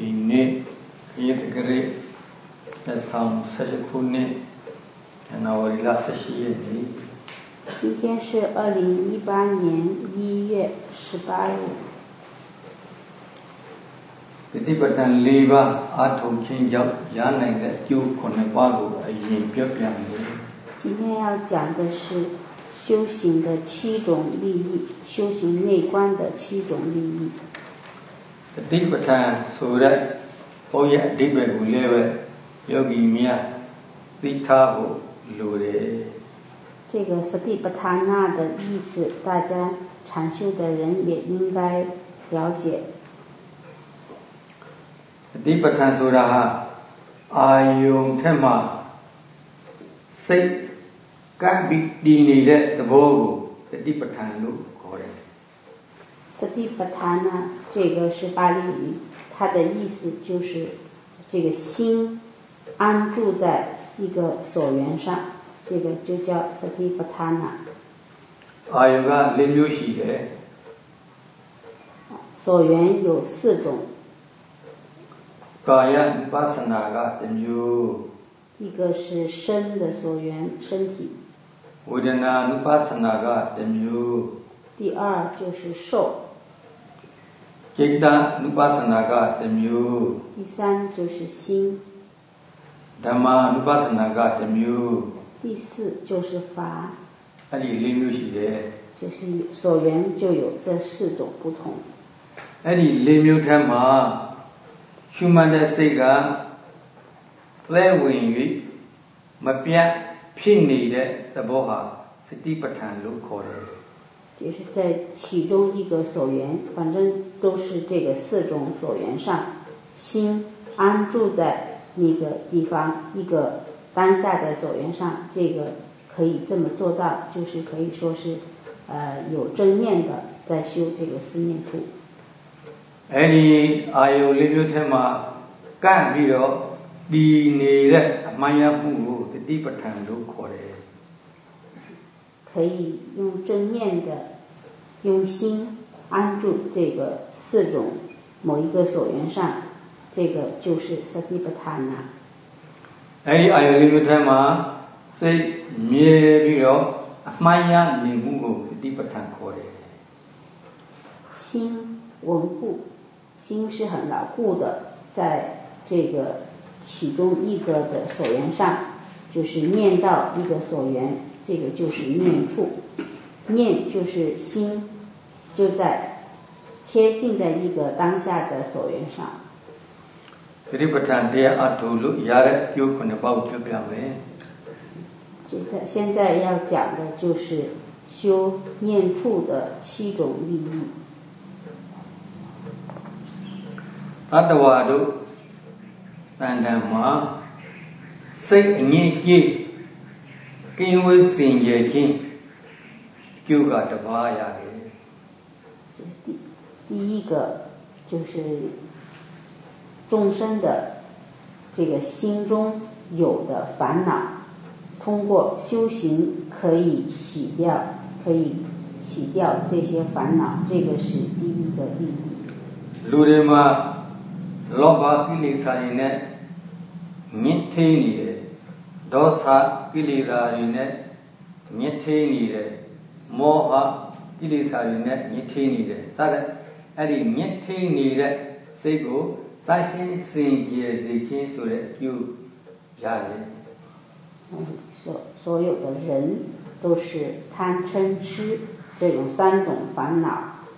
ဒီနေ့ဒီတကရေ2018ခုနှစ်ဇန်နဝါရီလ18ရက်နေ့今天是二零一八年一月十八日。တတိပဋ္ဌာန်၄ပါးအာထုံခြင်းကြောင့်ရနိုင်တဲ့အကျိုးခုနှစ်ပါးကိုအရင်ပြောပြမယ်今天要讲的是修行的七种利益，修行内观的七种利益。 တိပဋ္ဌာန်ဆိုတဲ့ဘုန်းကြီးအဓိပ္ပာယ်ကိုလည်းပဲယောဂီများသိထားဖို့လိုတယ်这个สติปัฏฐานา的意思，大家禅修的人也应该了解。สติปัฏฐานဆိုတာဟာအာယုံထက်မှစိတ်ကပ်ပြီးတည်နေတဲ့သဘောကိုစတိပဋ္ဌာန်လို့ခေါ်တယ်สติปัฏฐาน呢 这个是巴利语，它的意思就是这个心安住在一个所缘上，这个就叫 saddhappañña。还有个另有现代。所缘有四种。噶一努巴是那个？等于。一个是身的所缘，身体。我的那努巴是那个？等于。第二就是受。 ကိတ္တနုပသနာကတစ်မျိုး第三就是心ဓမ္မနုပသနာကတစ်မျိုး第四就是法အဲ့ဒီ၄မျိုးရှိတယ်就是所缘就有这四种不同အဲ့ဒီ၄မျိုးထဲမှာရှုမှတ်တဲ့စိတ်ကလဲဝင်၍မပြတ်ဖြစ်နေတဲ့သဘောဟာစတိပဋ္ဌာန်လို့ခေါ်တယ် 也是在其中一个所缘，反正都是这个四种所缘上，心安住在那个地方一个当下的所缘上，这个可以这么做到，就是可以说是，呃，有正念的在修这个思念处。Any are you living t h e m 干比罗，你你的玛雅布罗的地不坦罗过来。可以用正念的用心安住这个四种某一个所缘上，这个就是 s a t i p t a n 哎，阿育利菩，是灭比了玛雅尼姆罗斯蒂可的。心稳固，心是很牢固的，在这个其中一个的所缘上，就是念到一个所缘，这个就是念处，念就是心，就在贴近的一个当下的所缘上。ဒီ။现在要讲的就是修念处的七种利益。တတဝါတို့တန် ကြီးကင်းဝေးစင်ကြယ်ခြင်းကျုပ်ကတပါးရတယ်第一个就是众生的这个心中有的烦恼，通过修行可以洗掉，可以洗掉这些烦恼，这个是第一个利益。လူတွေမှာလောဘကိလေသာတွေနဲ့မြင့်ထေးနေတယ် ဒေါသကိလေသာတွေနဲ့မြင့်ထေးနေတယ်မောဟကိလေသာတွေနဲ့မြင့်ထေးနေတယ်စတဲ့အဲ့ဒီမြင့်ထေးနေတဲ့စိတ်ကိုတရှင်းစင်ကြယ်စေခြင်းဆိုတဲ့အကျိုးရတယ်所所有的人都是贪嗔痴这种三种烦恼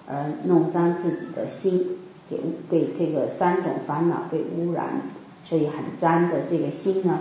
而弄脏自己的心，给被这个三种烦恼被污染。所以很脏的这个心呢，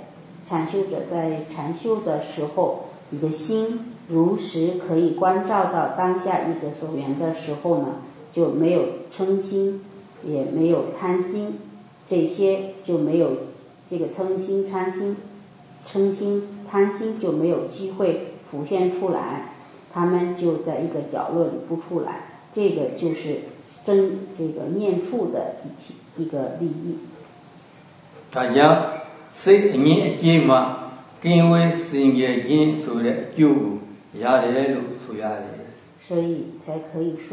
禅修者在禅修的时候，你的心如实可以关照到当下一个所缘的时候呢，就没有嗔心，也没有贪心，这些就没有这个嗔心、贪心、嗔心、贪心就没有机会浮现出来，他们就在一个角落里不出来。这个就是真这个念处的一一个利益。大家စိတ်အငြင်းအကြေးမှကင်းဝေးစင်ကြယ်ခြင်းဆိုတဲ့အကျိုးကိုရတယ်လို့ဆိုရတယ်所以才可以说，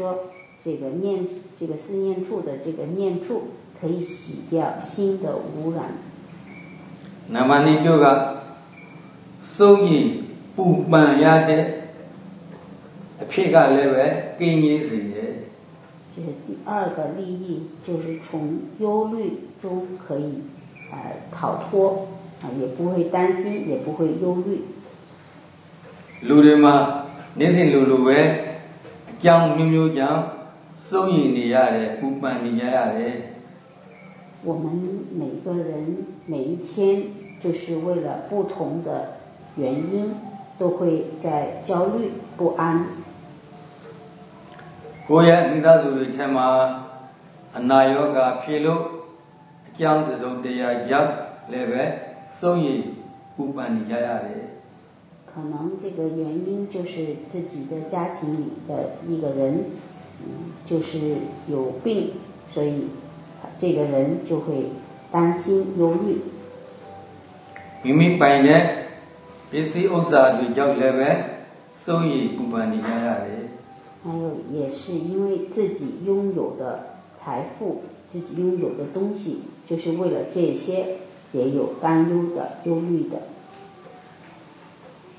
这个念这个思念处的这个念处可以洗掉心的污染。那么你就个收益不满呀的，撇开来呗，给你是的。这是第二个利益，就是从忧虑中可以 呃逃脱啊，也不会担心，也不会忧虑。路人嘛，你是路路呗。ကြောင်းမျိုးမျိုးကြောင့်စိုးရိမ်နေရတယ်ပူပန်နေကြရတယ်我们每个人每一天就是为了不同的原因都会在焦虑不安ကိုယ့်ရဲ့မိသားစုတွေထဲမှာအနာရောဂါဖြစ်လို့အ ကြောင်းတစုံတရာရောက်လည်းပဲစိုးရိမ်ပူပန်နေကြရတယ်可能这个原因就是自己的家庭里的一个人，嗯，就是有病，所以这个人就会担心忧虑。明明白的，别是乌纱对焦来呗，所以不管你家呀的。还有也是因为自己拥有的财富，自己拥有的东西， 就是为了这些也有担忧的忧虑的。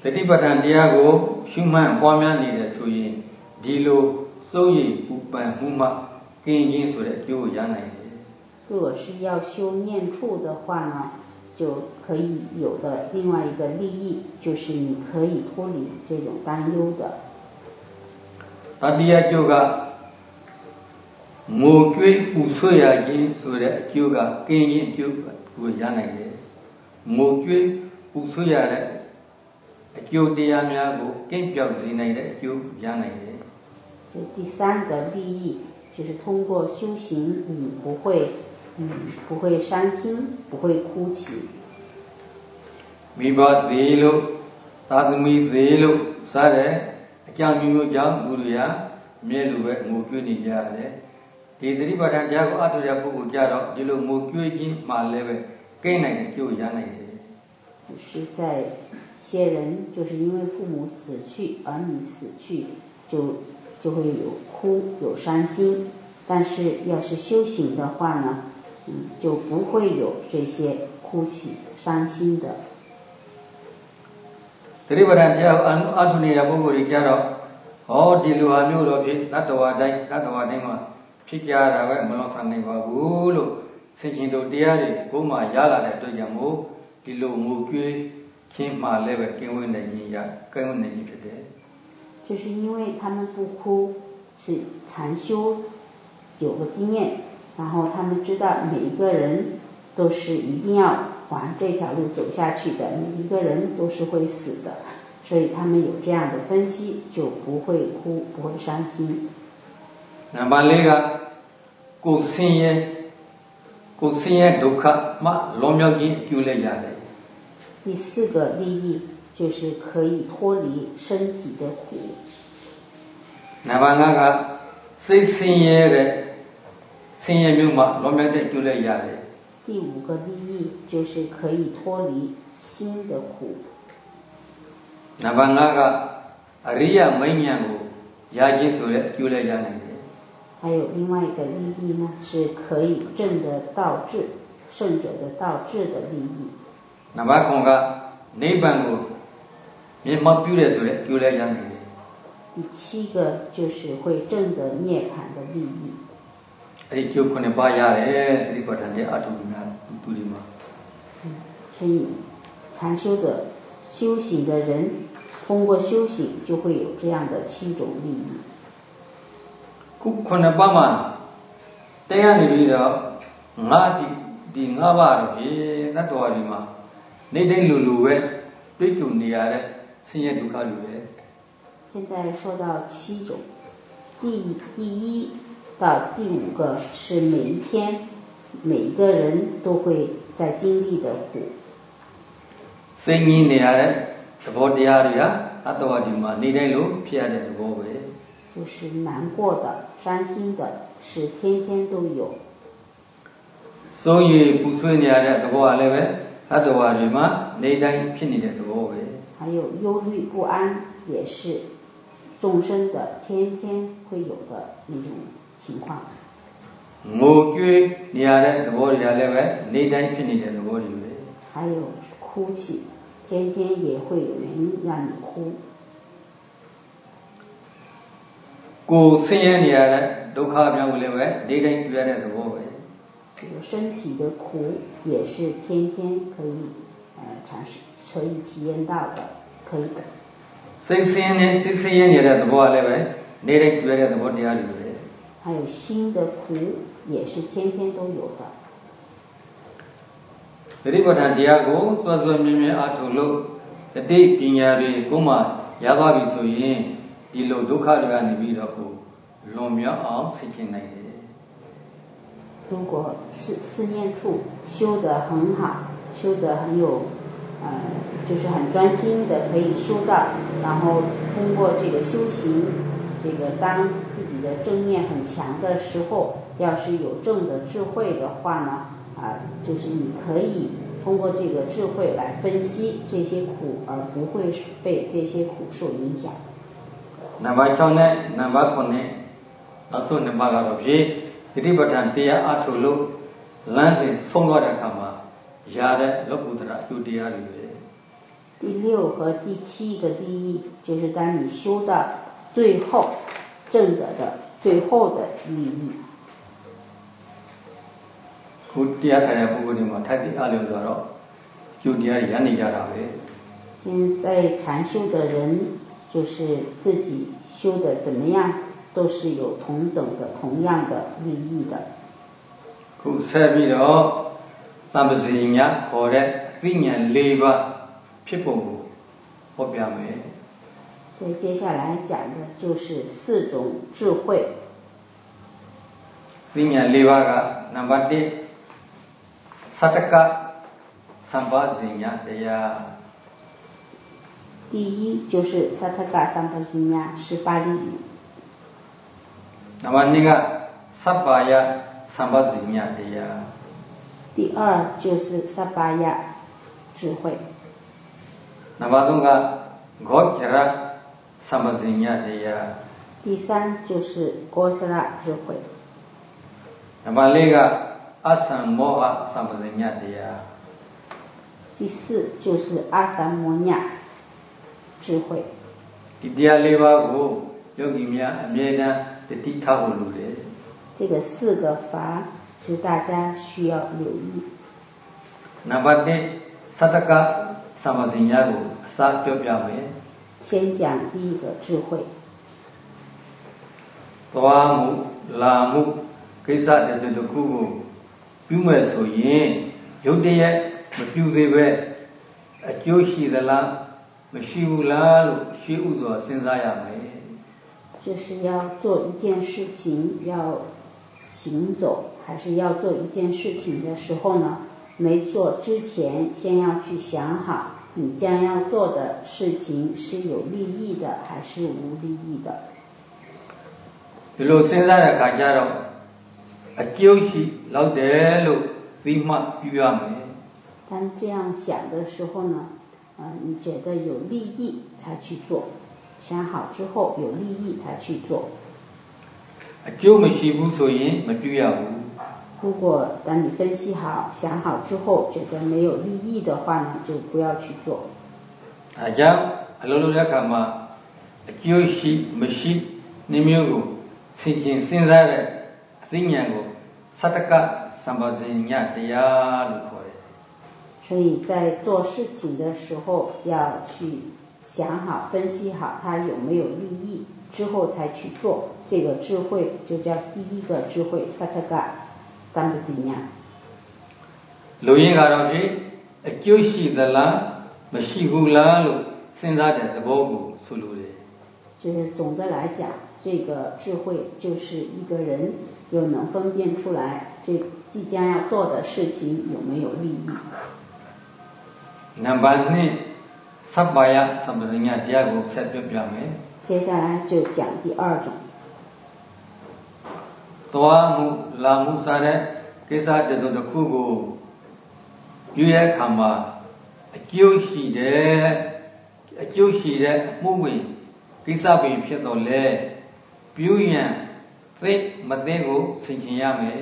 在第八章第二个循环画面里的属于第六受益不分红嘛跟你说的就一样的如果是要修念处的话呢就可以有的另外一个利益就是你可以脱离这种担忧的。那毕业就个ငိုကြွေးပူဆွေးရခြင်းဆိုတဲ့အကျိုးကကင်းခြင်းအကျိုးကိုရနိုင်တယ်ငိုကြွေးပူဆွေးရတဲ့这第三个利益就是通过修行，你不会，嗯，不会伤心，不会哭泣。မိဘသေးလို့သာသမီသေးလို့စတဲ့အကြောင်းမျိုးမျိုးကြောင့်လူတွေဟာမြဲလိုပဲငိုကြွေးနေကြရတယ် ဒီသတိပဋ္ဌာန်တရားကိုအထုတဲ့ပုဂ္ဂိုလ်ကြတော့ဒီလိုငိုကြွေးခြင်းမှလည်းပဲကိနိုင်တဲ့ကြိုးရနိုင်တယ်是在些人就是因为父母死去，儿女死去，就就会有哭有伤心。但是要是修行的话呢，嗯，就不会有这些哭泣伤心的。သတိပဋ္ဌာန်တရားအထုနေတဲ့ပုဂ္ဂိုလ်တွေကြတော့ဟောဒီလိုဟာမျိုးတော့ဖြစ်တတ္တဝါတိုင်းတတ္တဝါတိုင်းမှာ ဖြစ်ကြတာပဲမလို့ဆန်နိုင်ပါဘူးလို့ဆင်ခြင်တို့တရားတွေကိုမှရလာတဲ့အတွက်ကြောင့်မို့ဒီလိုငိုကြွေး就是因为他们不哭，是禅修有个经验，然后他们知道每一个人都是一定要往这条路走下去的，每一个人都是会死的，所以他们有这样的分析，就不会哭，不会伤心。 那么那个过生也，过生也都可嘛，老庙的就来下来。第四个利益就是可以脱离身体的苦。那么那个最深夜的深夜明嘛，罗面的就来压的。第五个利益就是可以脱离心的苦。那么那个阿里亚没念过，压进手的就来压的。 ် 还有另外一个利益呢，是可以正得道智、胜者的道智的利益。那么讲个涅槃果，你没丢来出来，丢来养你的。第七个就是会正得涅槃的利益。哎，就可能把压力，这里把他的阿土里面丢里嘛。嗯，所以禅修的修行的人，通过修行就会有这样的七种利益。 ခုခုနှစ်ပါးမှာတရားနေပြီးတော့ငါဒီဒီငါးပါးတော့ဒီတတ္တဝါဒီမှာနေတိုင်းလူလူပဲတွေ့ကြုံနေရတဲ့ဆင်းရဲဒုက္ခလူပဲ现在说到七种，第第一到第五个是每一天 每一个人都会在经历的苦。စိတ်ကြီးနေရတဲ့သဘောတရားတွေဟာအတ္တဝါဒီမှာနေတိုင်းလို့ဖြစ်ရတဲ့သဘောပဲ 就是难过的、伤心的，是天天都有。所以不，是呗？你在的什么呗？还有忧虑不安，也是众生的天天会有的那种情况。我你啊，呗？在的呗？还有哭泣，天天也会有原因让你哭。 ကိုဆင်းရဲနေရတဲ့ဒုက္ခပြောင်းလည်းပဲနေတိုင်းတွေ့ရတဲ့သဘောပဲ这个身体的苦也是天天可以呃尝试可以体验到的，可以的。စိတ်ဆင်းရဲစိတ်ဆင်းရဲနေတဲ့သဘောလည်းပဲနေတိုင်းတွေ့ရတဲ့သဘောတရားတွေပဲ还有心的苦也是天天都有的。သတိပဋ္ဌာန်တရားကိုစွတ်စွတ်မြဲမြဲအားထုတ်လို့တတိပညာတွေကိုမှရသွားပြီဆိုရင် ဒီလိုဒုက္ခတွေကနေပြီးတော့ကိုလွန်မြောက်အောင်ဆင်ခြင်နိုင်တယ်如果是思念处修得很好，修得很有，呃，就是很专心的，可以修到，然后通过这个修行，这个当自己的正念很强的时候，要是有正的智慧的话呢，啊，就是你可以通过这个智慧来分析这些苦，而不会被这些苦受影响。 နံပါတ်6နဲ့နံပါတ်9နောက်ဆုံးနှစ်ပါးကတော့ဖြင့်သတိပဋ္ဌာန်တရားအထုလို့လမ်းစဉ်ဆုံးသွားတဲ့အခါမှာရတဲ့လောကုတ္တရာအကျိုးတရားတွေပဲ第六和第七个第一，就是当你修到最后正得的最后的利益。ခုတရားထိုင်တဲ့ပုဂ္ဂိုလ်တွေမှာထိုက်တဲ့အားလျော်ဆိုတော့ကျိုးတရားရနေကြတာပဲ现在禅修的人 就是自己修的怎么样，都是有同等的、同样的利益的。ခုဆက်ပြီးတော့သံပစီညာခေါ်တဲ့အသိဉာဏ်၄ပါးဖြစ်ပုံကိုဟောပြမယ်再接下来讲的就是四种智慧。သိဉာဏ်၄ပါးကနံပါတ်1သတ္တကသံပါစီညာတရား 第一就是萨特嘎三帕西尼亚十八利语。那么那个萨巴亚三巴西尼亚的呀。第二就是萨巴亚智慧。那么那个高吉拉三巴西尼亚的呀。第三就是高吉拉智慧。那么那个阿三摩哈三巴西尼亚的呀。第四就是阿三摩尼亚。智慧。这个四个法是大家需要留意。那萨达萨雅萨？先讲第一个智慧。多阿姆拉，给的是的苦，不买所因，有的也不就这位，就是的啦。သွားမှုလာမှုကိစ္စတစ်စုတစ်ခုကိုပြုမဲ့ဆိုရင်ရုပ်တရက်မပြုသေးပဲအကျိုးရှိသလား就是要做一件事情，要行走，还是要做一件事情的时候呢？没做之前，先要去想好，你将要做的事情是有利益的，还是无利益的。ဒီလိုစဉ်းစားတဲ့အခါကျတော့အကျိုးရှိလောက်တယ်လို့သိမှပြုရမယ်။当这样想的时候呢？ 啊，你觉得有利益才去做，想好之后有利益才去做。如果当你分析好、想好之后，觉得没有利益的话呢，就不要去做。啊，这样，阿罗罗卡嘛，有是没喜，你没有心情现在的怎样过，啥的个三八经验的呀，如何？所以在做事情的时候，要去想好、分析好它有没有利益，之后才去做。这个智慧就叫第一个智慧，萨特嘎，当不怎样。录音卡上去，就是的啦，没辛苦啦，路现在的这包谷出路的。就是总的来讲，这个智慧就是一个人又能分辨出来。这即将要做的事情有没有利益。 နံပါတ်2သဗ္ဗယသမ္ပဇညာတရားကိုဆက်ပြောပြမယ် 接下来就讲第二种， ။သွားမှုလာမှုစတဲ့ကိစ္စတစ်စုံတစ်ခုကိုပြုရတဲ့အခါမှာအကျိုးရှိတဲ့အကျိုးရှိတဲ့အမှုဝင်ကိစ္စပင်ဖြစ်တော့လေပြုရန်သိမသိကိုဆင်ခြင်ရမယ်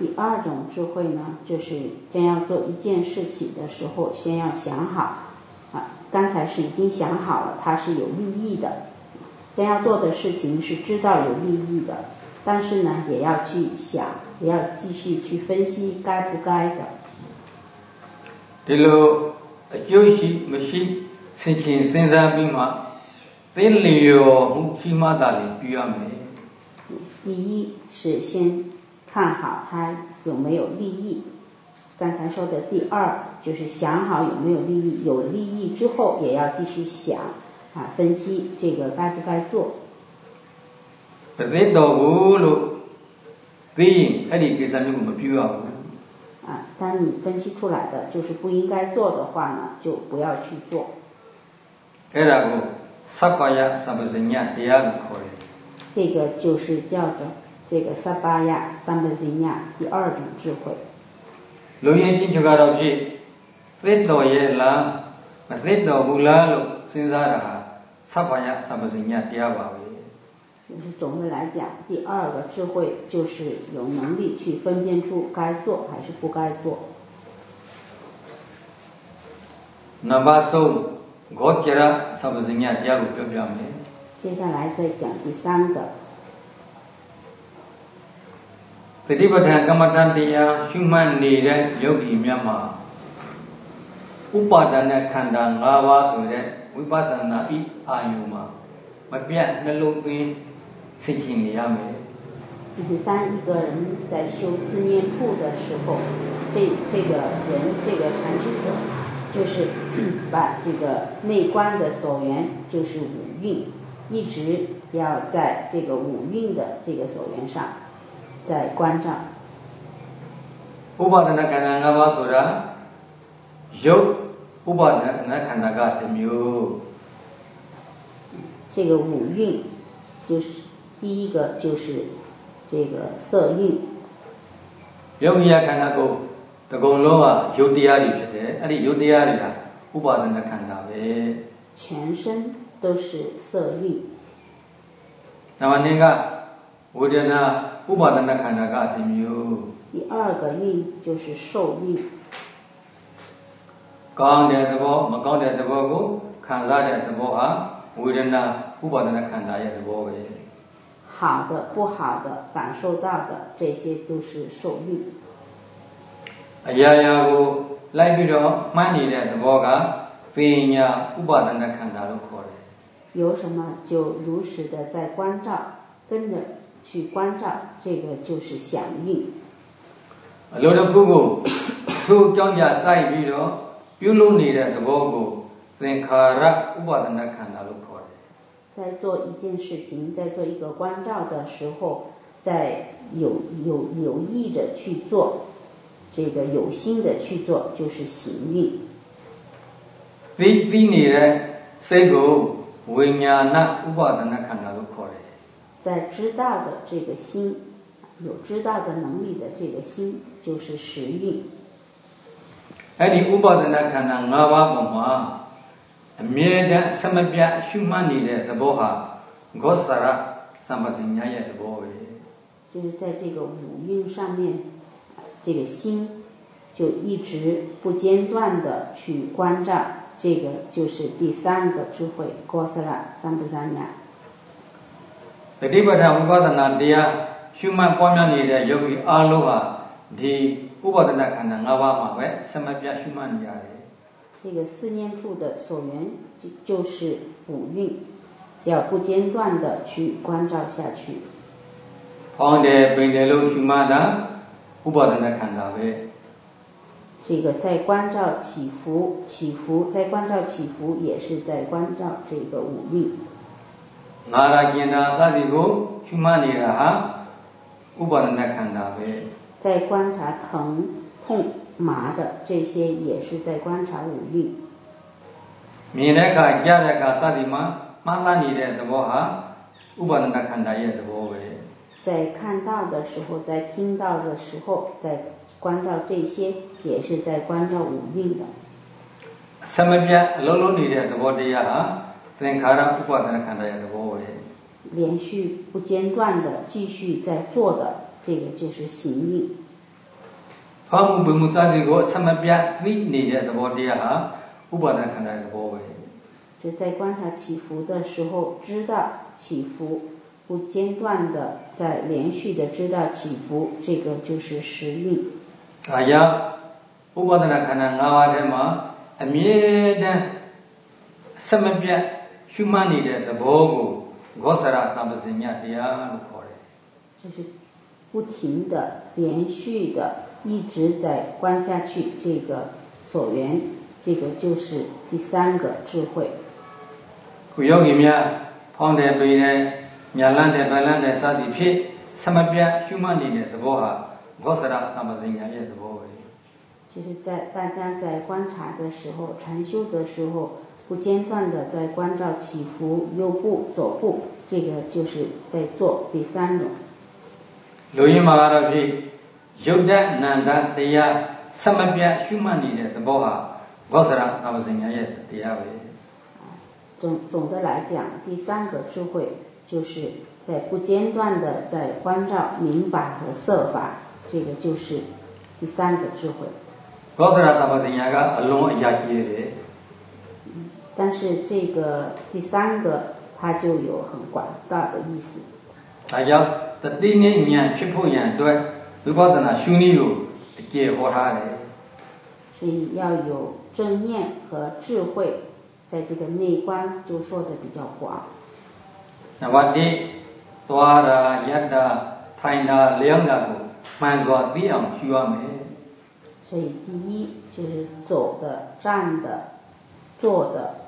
第二种智慧呢，就是将要做一件事情的时候，先要想好啊，刚才是已经想好了，它是有利益的，将要做的事情是知道有利益的，但是呢，也要去想，也要继续去分析该不该的。 ဒီလိုအကျိုးရှိမရှိဆင်ခြင်စဉ်းစားပြီးမှသိလျော်မှုရှိမှသာလေပြုရမယ် 第一是先 看好它有没有利益。刚才说的第二就是想好有没有利益，有利益之后也要继续想啊，分析这个该不该做。这边到五路，对应还得给咱们我们必要。啊，当你分析出来的就是不应该做的话呢，就不要去做。哎，那个，十巴亚萨巴尼亚第二个可以。这个就是叫做。这个 sabaya sambazina 第二种智慧。人员进去看到去 window 也能把 window 不能现在的话 sabaya 二第二把位。就是总的来讲第二个智慧就是有能力去分辨出该做还是不该做。number two 接下来再讲第三个。တိပဋ္ဌာန်ကမ္မဋ္ဌာန်းတရားရှုမှတ်နေတဲ့ယောဂီများမှာဥပါဒณะခန္ဓာ၅ပါးဆိုတဲ့ဝိပဿနာဤအာယုမှာမပြတ်နှလုံးသွင်းသိချင်နေရမယ် 就是当一个人在修思念处的时候，这这个人这个禅修者，就是把这个内观的所缘，就是五蕴，一直要在这个五蕴的这个所缘上， 在关照。 ဥပါဒณะခန္ဓာ၅ပါးဆိုတာယုတ်ဥပါဒณะခန္ဓာကတစ်မျိုး 这个五蕴，就是第一个就是这个色蕴， ယုတ်မြတ်ခန္ဓာကိုတကုံလုံးကယုတ်တရားတွေဖြစ်တယ်အဲ့ဒီယုတ်တရားတွေကဥပါဒณะခန္ဓာပဲ 全身都是色蕴。 နံပါတ်2ကဝေဒနာ 不把人家看那个没有。第二个运就是寿运。讲点这个，没刚点这个，过看哪点这个啊？为人呢，不把人家看哪点这个哎？好的，不好的，感受到的，这些都是受运。哎呀呀，我来不了，慢点点的，我讲，所以呢，不把人看哪都可了。有什么就如实的在关照，跟着。去关照，这个就是响应。了了哥哥，偷江家山去了，的，看，把那看的。在做一件事情，在做一个关照的时候，在有有有意的去做，这个有心的去做，就是行运。的，为那把那看。在知道的这个心，有知道的能力的这个心，就是时运。 အဲ့ဒီဥပါဒณะခန္ဓာ၅ပါးပေါ်မှာအမြဲတမ်းအစမပြတ်ရှုမှတ်နေတဲ့သဘောဟာဂောသရသမ္ပစညာရဲ့သဘောပဲ 就是在这个五蕴上面，这个心就一直不间断的去关照，这个就是第三个智慧，哥斯拉三不三呀。 在တိပဋ္ဌာဝိပဿနာ里ရားရှုမှတ်ပွားများနေတဲ့哎这个四念处的所缘就是五蕴要不间断的去关照下去。ဟောတယ်ပင်တယ်这个在关照起伏起伏在关照起伏也是在关照这个五蕴。ငါရကျင်တာစသည်ကိုရှုမှတ်နေတာဟာဥ ဥပါဒနာခန္ဓာပဲ 在观察疼、痛、麻的这些，也是在观察五蕴。 မြင်တဲ့အခါကြားတဲ့အခါစသည်မှာမှားသားနေတဲ့သဘောဟာဥပါဒနာခန္ဓာရဲ့သဘောပဲ 在看到的时候，在听到的时候，在关照这些，也是在关照五蕴的。 အစမပြတ်အလုံးလုံးနေတဲ့သဘောတရားဟာ 连续不间断的继续在做的，这个就是行运。法母本母三的个什么边最内的宝底下哈，不把那看那个宝位。就在观察起伏的时候，知道起伏不间断的在连续的知道起伏，这个就是时运。哎呀，不把那看那阿瓦的嘛，哎，明天什么边？ရှုမှတ်နေတဲ့သဘောကိုဂောဆရတမ္ပစညတရားလို့ခေါ်တယ် 就是不停的、连续的，一直在观下去。这个所缘，这个就是第三个智慧。 ။ခုယောဂီများဖောင်းတယ်ပိတယ်ညာလန်းတယ်ဗလန်းတယ်စသည်ဖြင့်စမပြတ်ရှုမှတ်နေတဲ့သဘောဟာဂောဆရတမ္ပစညရဲ့သဘောပဲ 就是在大家在观察的时候、禅修的时候， 不间断的在关照起伏、右部、左部，这个就是在做第三种。有一马拉的皮，有的难的对呀，什么变什么你的都不好，我是让他们人家也对呀。总总的来讲，第三个智慧就是在不间断的在关照明法和色法，这个就是第三个智慧。我是让他们人家个弄一样接的。但是这个第三个它就有很广大的意思。大家在对念一面去破眼对，如果在那兄弟有结合他的，所以要有正念和智慧，在这个内观就说的比较广。那我的多的眼的太那两个不满足，怎样需要没？所以第一就是走的、站的、坐的、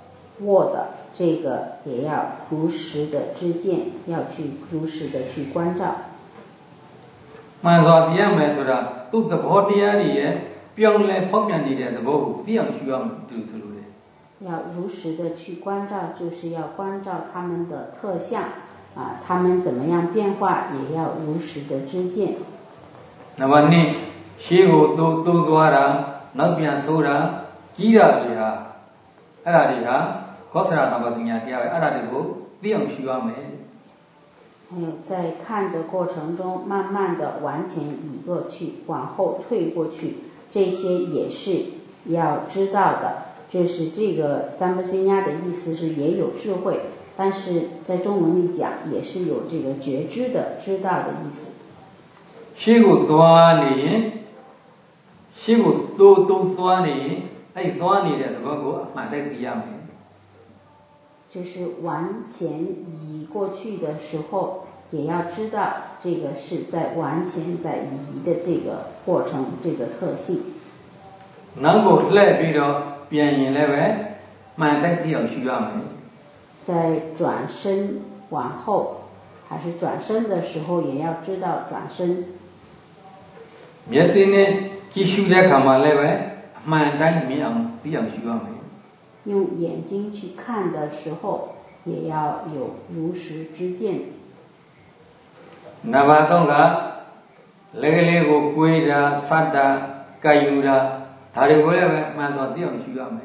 卧的，这个也要如实的知见，要去如实的去关照。 ။မှန်စွာသိရမယ်ဆိုတာသူ့သဘောတရားတွေရဲ့ပြောင်းလဲဖောက်ပြန်နေတဲ့သဘောကိုသိအောင်ရှုရမယ်သူဆိုလို့လေ 要如实的去关照，就是要关照他们的特相啊，他们怎么样变化，也要如实的知见。 ။နံပါတ်2ရှေးကိုတိုးတိုးသွားတာနောက်ပြန်ဆိုးတာကြီးတာတွေဟာအဲ့ဒါတွေဟာ ဂောသရတမ္ပစညာတရားပဲအဲ့ဒါတွေကိုသိအောင်ရှုရမယ် 还有在看的过程中，慢慢的往前移过去，往后退过去，这些也是要知道的。就是这个三不心压的意思是也有智慧，但是在中文里讲也是有这个觉知的、知道的意思。 ရှေးကိုသွားနေရင်ရှေးကိုတိုးတိုးသွားနေရင်အဲ့ဒီသွားနေတဲ့သဘောကို 就是往前移过去的时候，也要知道这个是在往前在移的这个过程，这个特性。 နောက်ကိုလှည့်ပြီးတော့ပြန်ရင်လည်းပဲမှန်တည်းသိအောင်ရှုရမယ် 在转身往后，还是转身的时候，也要知道转身。 မျက်စိနဲ့ကြည့်ရှုတဲ့အခါမှာလည်းပဲအမှန်တိုင်းမြ 用眼睛去看的时候也要有如实之见那么动作来个来个规则啥的该有的它的规律慢慢的都要去掉没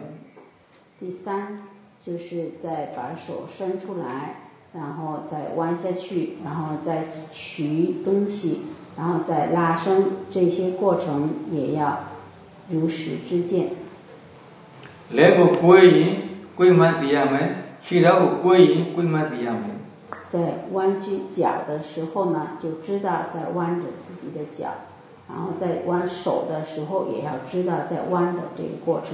第三就是再把手伸出来然后再弯下去然后再取东西然后再拉伸这些过程也要如实之见လက်ကိုကွေးရင်ကွေးမှသိရမယ်ခြေထောက်ကိုကွေးရင်ကွေးမှသိရမယ် 在弯曲脚的时候呢，就知道在弯着自己的脚；然后在弯手的时候，也要知道在弯的这个过程。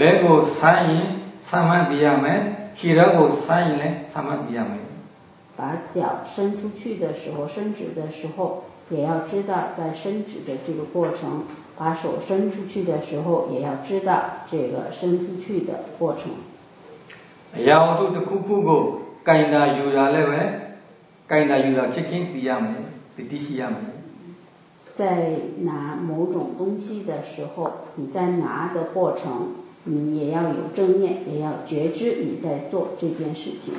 လက်ကိုဆမ်းရင်ဆမ်းမှသိရမယ်ခြေထောက်ကိုဆမ်းရင်လည်းဆမ်းမှသိရမယ် 把脚伸出去的时候，伸直的时候，也要知道在伸直的这个过程； 把手伸出去的时候也要知道这个伸出去的过程。要肚子咕咕咕该拿有拿来喂该拿有拿去给你比较没有必须要没在拿某种东西的时候你在拿的过程你也要有正念也要觉知你在做这件事情。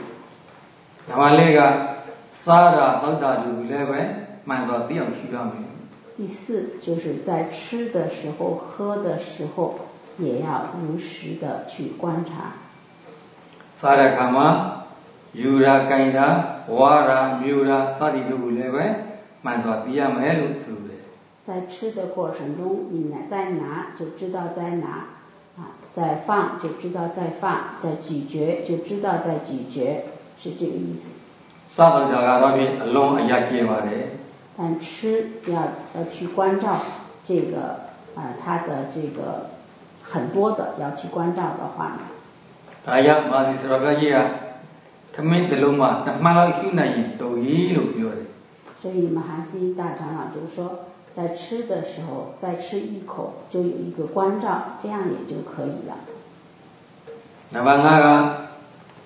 然后那个沙拉当大主任来问买个必要需要的第四，就是在吃的时候、喝的时候，也要如实的去观察。在吃的过程中，你拿在拿就知道在拿啊，在放就知道在放，在咀嚼就知道在咀嚼，是这个意思。但吃要要去关照这个啊、呃，它的这个很多的要去关照的话呢。大家啊，他们的路嘛，老都一路的。所以大长老就说，在吃的时候再吃一口，就有一个关照，这样也就可以了。那么我个，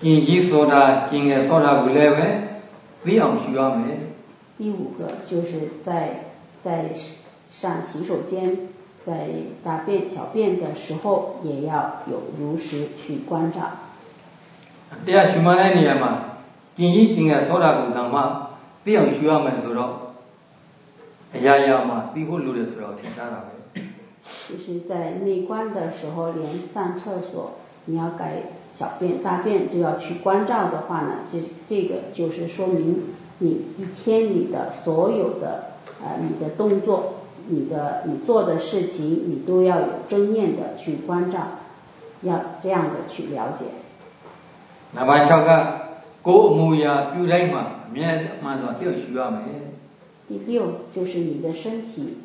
今一说的，今天说的回来呗，不常需要没。第五个就是在在上洗手间、在大便、小便的时候，也要有如实去关照。对呀，出门那年嘛，经营经营扫大工厂嘛，不用需要门锁了。哎呀呀嘛，最后留的时候挺惨的。就是在内观的时候，连上厕所，你要改小便、大便都要去关照的话呢，这这个就是说明。你一天你的所有的呃你的动作，你的你做的事情，你都要有正念的去关照，要这样的去了解。那外叫个国母呀，第六嘛，明天慢慢再需要嘛。第六就是你的身体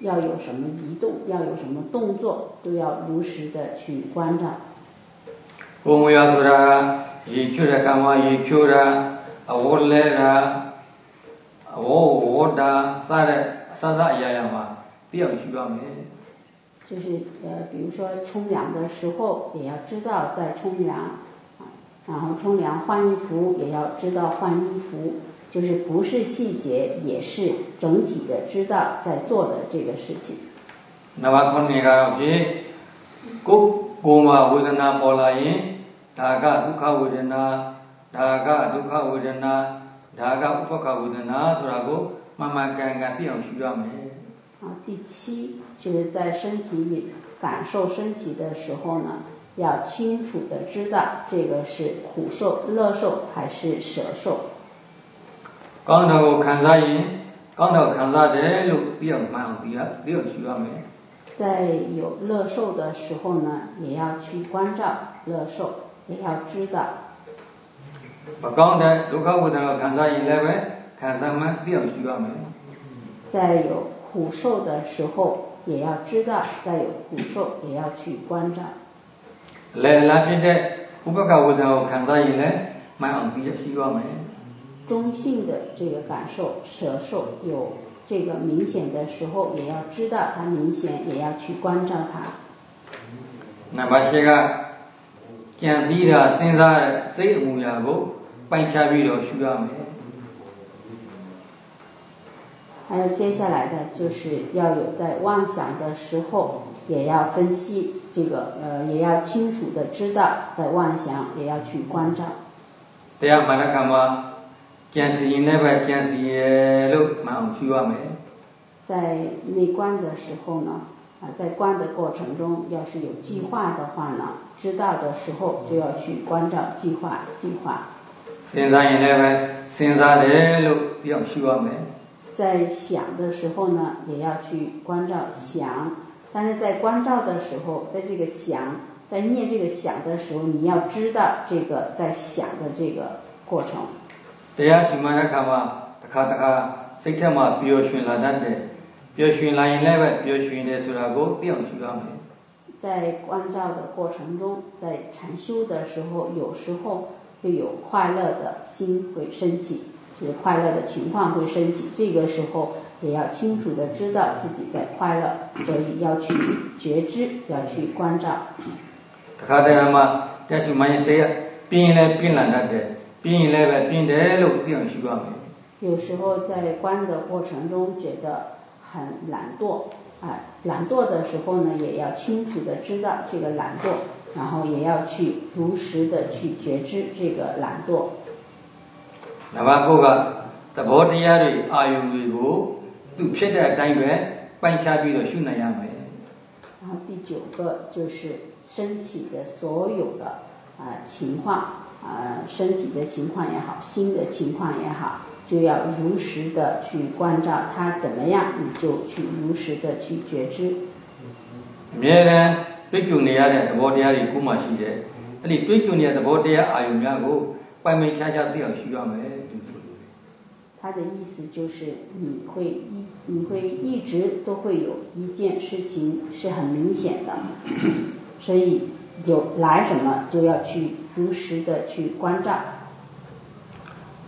要有什么移动，要有什么动作，都要如实的去关照。过目呀，是啦，一觉的干嘛一去了。အဝတ်လဲတာအဝဝတ်တာစတဲ့အစစအရာရာမှာသိအောင်ရှိရမယ် 就是呃，比如说冲凉的时候，也要知道在冲凉，啊，然后冲凉换衣服也要知道换衣服，就是不是细节，也是整体的知道在做的这个事情。 ။နံပါတ်9ကတော့ဖြင့်ကိုယ်ကိုယ်မှာဝေဒနာပေါ်လာရင်ဒါကဒုက္ခဝေ ဒနာဒါကဒုက္ခဝေဒနာဒါကဥပ္ပခဝေဒนาဆိုတာကိုမှန်မှန်ကန်ကန်သိအောင်ရှိရမယ် 啊，第七就是在身体里感受身体的时候呢，要清楚的知道这个是苦受、乐受还是舍受。 ။ကောင်းတာကိုခံစားရင်ကောင်းတာကိုခံစားတယ်လို့သိအောင်မှန်အောင်သိရသိအောင်ရှိရမယ် 在有乐受的时候呢，也要去关照乐受，也要知道。 ။ မကောင်းတဲ့ဒုက္ခဝေဒနာကိုခံစားရင်လည်းပဲခံစားမှသိအောင်ရှိရမယ် 在有苦受的时候，也要知道；在有苦受，也要去关照。 ။လဲလာဖြစ်တဲ့ဥပ္ပခဝေဒနာကိုခံစားရင်လည်းမှန်အောင်သိရရှိရမယ် 中性的这个感受，舍受有这个明显的时候，也要知道它明显，也要去关照它。 ။နံပါတ်7 ကကြံသီးတာစဉ်းစားတဲ့စိတ်အမူအရာကိုပိုင်ခြားပြီးတော့ရှုရမယ် 还有接下来的就是要有在妄想的时候，也要分析这个，呃，也要清楚的知道在妄想，也要去关照。 ။တရားမှန်တဲ့ခါမှာကြံစီရင်လည်းပဲကြံစီရလို့မှန်အောင်ရှုရမယ် 在内观的时候呢， 啊，在观的过程中，要是有计划的话呢，知道的时候就要去关照计划，计划。 ။စဉ်းစားရင်လည်းပဲစဉ်းစားတယ်လို့သိအောင်ရှုရမယ် 在想的时候呢，也要去关照想，但是在关照的时候，在这个想，在念这个想的时候，你要知道这个在想的这个过程。 ။တရားရှိမှန်တဲ့ခါမှာတစ်ခါတစ်ခါစိတ်ထဲမှာပျော်ရွှင်လာတတ်တယ်။ 不要选男人来吧，不要选那说那个，不要去干么。在关照的过程中，在禅修的时候，有时候会有快乐的心会升起，就是快乐的情况会升起。这个时候也要清楚的知道自己在快乐，所以要去觉知，要去关照。好的嘛，再去忙一些。病人来，病人来的，病人来吧，病人来，不要去干么。有时候在关的过程中觉得。很懒惰，啊，懒惰的时候呢，也要清楚的知道这个懒惰，然后也要去如实的去觉知这个懒惰。နံပါတ်9ကသဘောတရားတွေအာယုံတွေကိုသူဖြစ်တဲ့အတိုင်းပဲပိုင်းခြားပြီးတော့ရှုနိုင်ရမယ်然后第九个就是身体的所有的啊情况啊，身体的情况也好，心的情况也好， 就要如实的去关照它怎么样，你就去如实的去觉知。အမြဲတမ်းတွေ့ကြုံနေရတဲ့သဘောတရားတွေကိုမှရှိတယ်။အဲ့ဒီတွေ့ကြုံနေတဲ့သဘောတရားအာယုံများကိုပိုင်ပိုင်ခြားခြားသိအောင်ရှုရမယ်သူဆိုလို့他的意思就是你会一你会一直都会有一件事情是很明显的，所以有来什么就要去如实的去关照。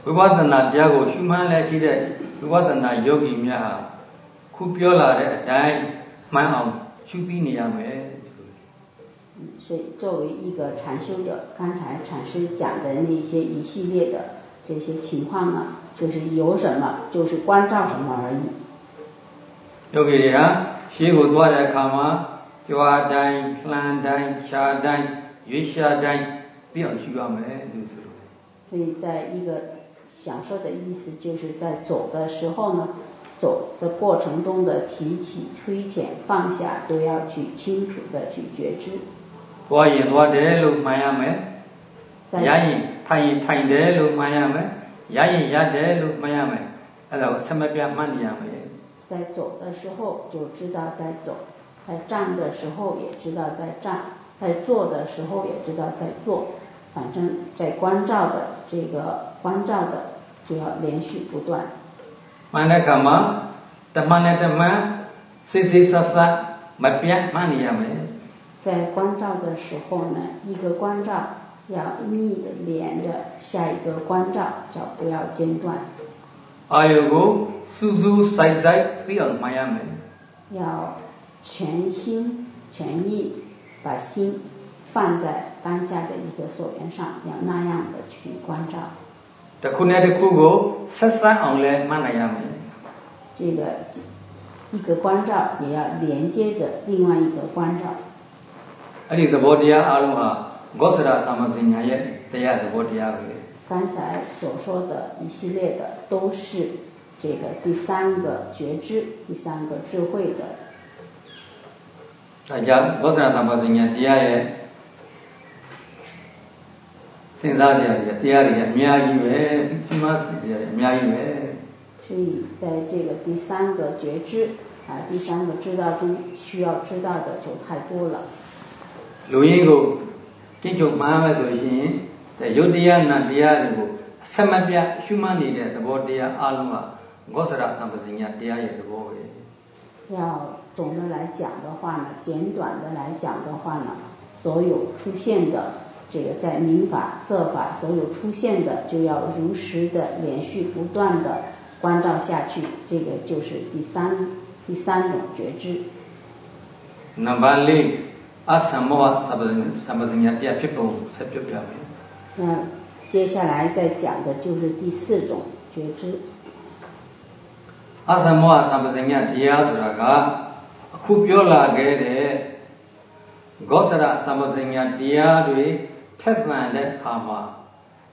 ဝိပဿနာတရားကိုရှုမှန်းလဲရှိတဲ့ဝိပဿနာယောဂီများဟာခုပြောလာတဲ့အတိုင်းမှန်းအောင်ရှုသိနေရမယ်所以作为一个禅修者，刚才禅师讲的那些一系列的这些情况呢，就是有什么就是关照什么而已。ယောဂီတွေဟာရှေးကိုသွားတဲ့အခါမှာကြွားတိုင်းလှမ်းတိုင်းခြားတိုင်းရွေးရှာတိုင်းသိအောင်ရှုရမယ်လို့ဆိုလို့所以在一个 享受的意思就是在走的时候呢，走的过程中的提起、推前、放下，都要去清楚的去觉知。我引我这路慢呀没，也引他引他引这路慢呀没，也引也这路慢呀没，哎喽，什么变慢的呀没？在走的时候就知道在走，在站的时候也知道在站，在坐的时候也知道在坐，反正在关照的这个关照的就要连续不断。慢那干嘛？得慢那得慢，细细沙沙，没变慢你也没。在关照的时候呢，一个关照要密的连着下一个关照，叫不要间断。还有个苏苏塞塞，不要慢也没。要全心全意把心放在当下的一个所缘上，要那样的去关照。 တခုနဲ့တခုကိုဆက်ဆက်အောင်လဲမှန်နိုင်ရမယ်这个一个关照也要连接着另外一个关照。အဲ့ဒီသဘောတရားအလုံးဟာဂောသရသမစညာရဲ့တရားသဘောတရားပဲ刚才所说的一系列的都是这个第三个觉知、第三个智慧的。ဒါကြောင့်ဂောသရသမစညာတရားရဲ့ စဉ်းစားကြရတရားတွေအများကြီးပဲဒီမှာသိကြရတယ်အများကြီးပဲ所以在这个第三个觉知啊，第三个知道中需要知道的就太多了。လူရင်းကိုကြည့်ချုပ်မှန်းမယ်ဆိုရင်ရုပ်တရားနာတရားတွေကိုဆက်မပြတ်ရှုမှတ်နေတဲ့သဘောတရားအလုံးဟာဂောသရသံပစညာတရားရဲ့သဘောပဲ要总的来讲的话呢，简短的来讲的话呢，所有出现的 这个在民法、色法所有出现的，就要如实的连续不断的关照下去，这个就是第三第三种觉知。Number 4阿什么什么什么人家第二批不是表表明。那接下来再讲的就是第四种觉知。阿什么什么人家第二ဆိုတာကအခုပြောလာခဲ့တဲ့ဂောသရသမဇညာတရားတွေ ထက်သန်တဲ့အခါမှာ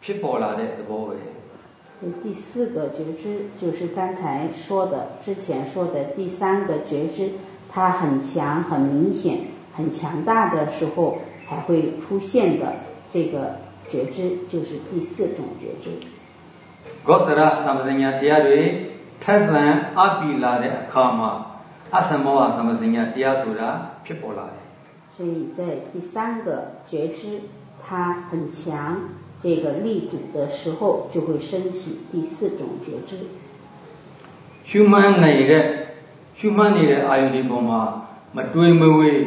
ဖြစ်ပေါ်လာတဲ့သဘောပဲ第四个觉知就是刚才说的，之前说的第三个觉知，它很强、很明显，很强大的时候才会出现的这个觉知，就是第四种觉知。ဂောသရသမဇညာတရားတွေထက်သန်အပိလာတဲ့အခါမှာအသမောဟသမဇညာတရားဆိုတာဖြစ်ပေါ်လာတယ်所以在第三个觉知 它很强，这个立主的时候，就会升起第四种觉知。ရှုမှန်းနေတဲ့ရှုမှန်းနေတဲ့အာယုန်ဒီပုံမှာမတွေးမဝေး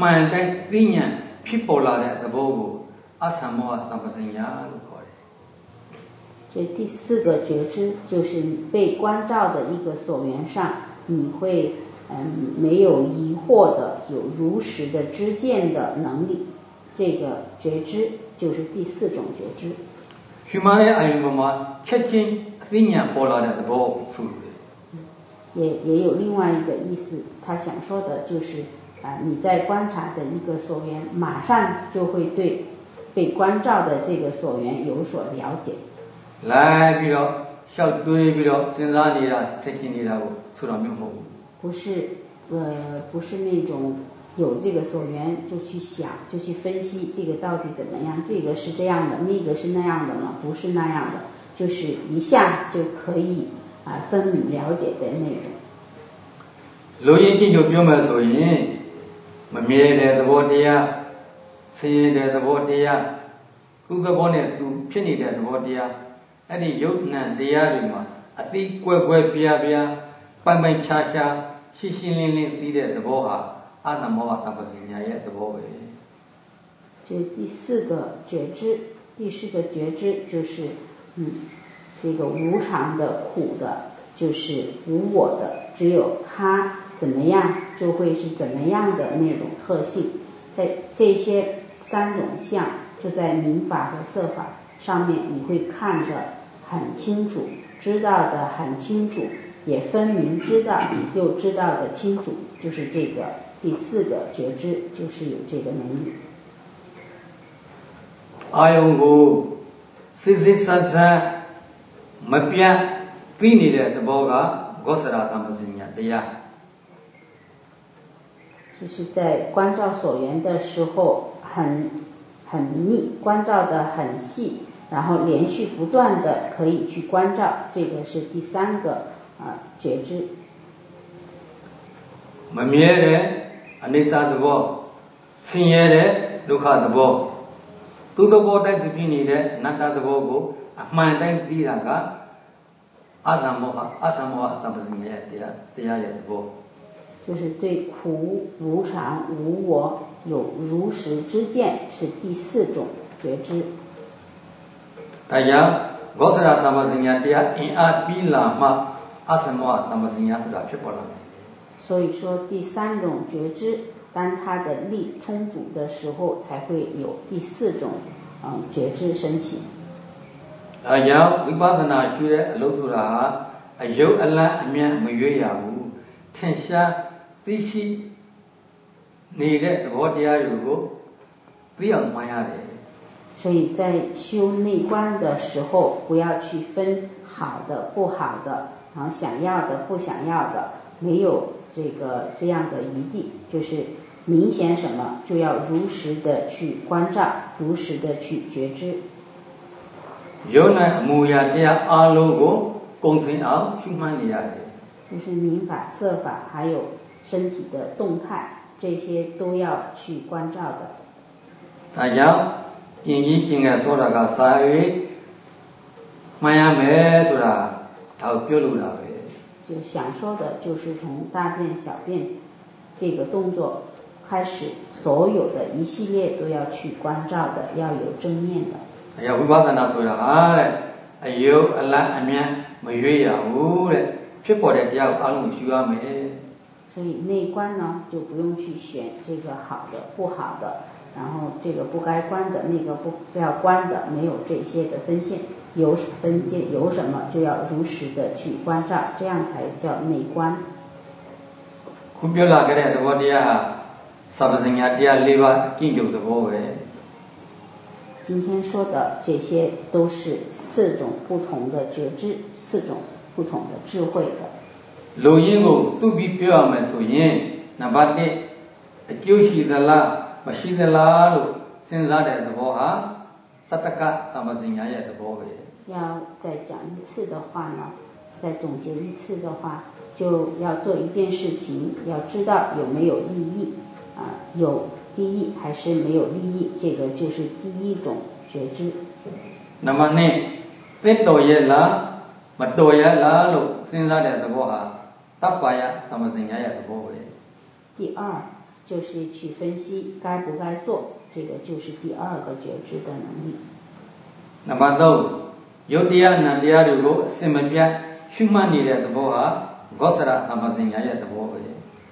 မှန်တိုင်းသိဉဏ်ဖြစ်ပေါ်လာတဲ့သဘောကိုအသမောဟသမပညာလို့ခေါ်တယ်这第四个觉知就是被关照的一个所缘上，你会嗯没有疑惑的，有如实的知见的能力。 这个觉知就是第四种觉知。也也有另外一个意思他想说的就是啊你在观察的一个所缘马上就会对被关照的这个所缘有所了解。来比如笑对比如是哪里的是哪里的出了。名后不是呃不是那种有这个所缘就去想，就去分析这个到底怎么样？这个是这样的，那个是那样的吗？不是那样的，就是一下就可以啊，分明了解的那种。录音机就不用买，录音买面的什么的呀，吃的什么的呀，各个方面都便宜的什么的呀，那你有那对呀，对吗？啊，滴贵贵别别，笨笨恰恰，稀稀零零滴的什么？啊，那么我怎么行呀？也怎么会？这第四个觉知，第四个觉知就是嗯，这个无常的苦的，就是无我的，只有他怎么样就会是怎么样的那种特性，在这些三种相，就在民法和色法上面，你会看得很清楚，知道得很清楚，也分明知道，又知道得清楚，就是这个。第四个觉知，就是有这个能力。 အာယုံကိုစစ်စစ်ဆန်းဆန်းမပြတ်ပြီးနေတဲ့သဘောကဂောစရာတမ္ပစီညာတရား 就是在关照所缘的时候很很密，关照的很细，然后连续不断的可以去关照，这个是第三个啊、觉知。 မမြဲတဲ့ အနိစ္စသဘောဆင်းရဲတဲ့ဒုက္ခသဘောသူသဘောတိုက်သူဖြစ်နေတဲ့အနတ္တသဘောကိုအမှန်တိုင်းသိတာကအတ္တမောဟအသမောဟအသပ္ပစီညာရဲ့တရားတရားရဲ့သဘော 就是对苦、无常、无我有如实知见，是第四种觉知。 ဒါကြောင့်ဂောစရာတမ္ပစီညာတရားအင်အားပြီးလာမှအသမောဟတမ္ပစီညာဆိုတာဖြစ်ပေါ်လာတယ် 所以说，第三种觉知，当它的力充足的时候，才会有第四种嗯觉知升起。 ။ဒါကြောင့်ဝိပဿနာကျူတဲ့အလုပ်ဆိုတာဟာအယုတ်အလတ်အမြတ်မရွေးရဘူး။ထင်ရှားသိရှိနေတဲ့သဘောတရားတွေကိုသိအောင်မှန်ရတယ် 所以在修内观的时候，不要去分好的、不好的，然后想要的、不想要的，没有 这个这样的余地，就是明显什么，就要如实的去关照，如实的去觉知。就是明法、色法，还有身体的动态，这些都要去关照的。大家，今天应该说那个三月，马上没说啦，到表露啦。就享受的就是从大便、小便这个动作开始，所有的一系列都要去关照的，要有正念的。哎呀，我把那那说了，哎，哎呦，阿拉阿面没有呀，呜嘞，皮薄的只要阿龙修阿没。所以内观呢，就不用去选这个好的、不好的。然后这个不该关的、那个不不要关的，没有这些的分线，有分界有什么就要如实的去关照，这样才叫内观。 ခုပြောလာခဲ့တဲ့သဘောတရားဟာသဗ္ဗစညာတရား၄ပါးအကျင့်ကြုံသဘောပဲ 今天说的这些都是四种不同的觉知，四种不同的智慧的。 လူရင်းကိုစုပြီးပြောရမယ်ဆိုရင်နံပါတ်1အကျိုးရှိသလား မရှိသလားလို့စဉ်းစားတဲ့သဘောဟာသတ္တကသဗ္ဗစညာရဲ့သဘောပဲ 要再讲一次的话呢，再总结一次的话，就要做一件事情，要知道有没有利益啊，有利益还是没有利益，这个就是第一种觉知。 နံပါတ်2သင့်တော်ရဲ့လားမတော်ရဲ့လားလို့စဉ်းစားတဲ့သဘောဟာတပ္ပယသဗ္ဗစညာရဲ့သဘောပဲ 第二 就是去分析该不该做，这个就是第二个觉知的能力。那么六，有第二呢，第二有个，什么呀？充满你的德波啊，饿死了，那么人也要德波而。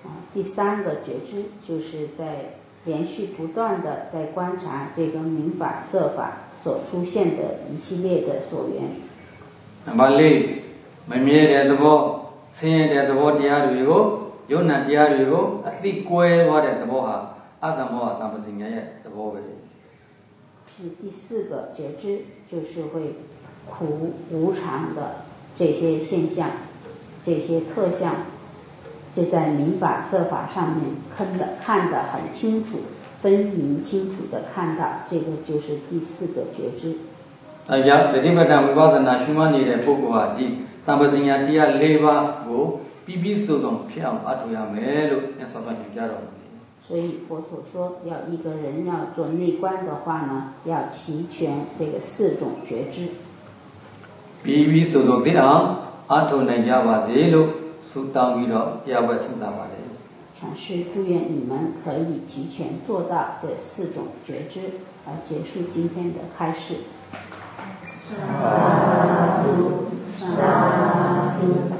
啊，第三个觉知就是在连续不断的在观察这个名法色法所出现的一系列的所缘。那么六，没灭的德波，生的德波，第二有一。ယုံနာတရားတွေကိုအသိကွဲသွားတဲ့သဘောဟာအတ္တမောဟသမ္ပစဉာရဲ့သဘောပဲ是第四个觉知，就是会苦无常的这些现象，这些特相，就在民法色法上面看的看得很清楚，分明清楚的看到，这个就是第四个觉知。အဲကြောင့်တတိပဋ္ဌာန်ဝိပဿနာရှုမှတ်နေတဲ့ပုဂ္ဂိုလ်ဟာဒီတမ္ပစညာတရား၄ပါးကို 所以佛陀说要一个人要做内观的话呢要齐全这个四种觉知。bb 手中提到阿图那迦巴耶路说当弥勒第二个说到弥禅师祝愿你们可以提前做到这四种觉知而结束今天的开始沙呜沙呜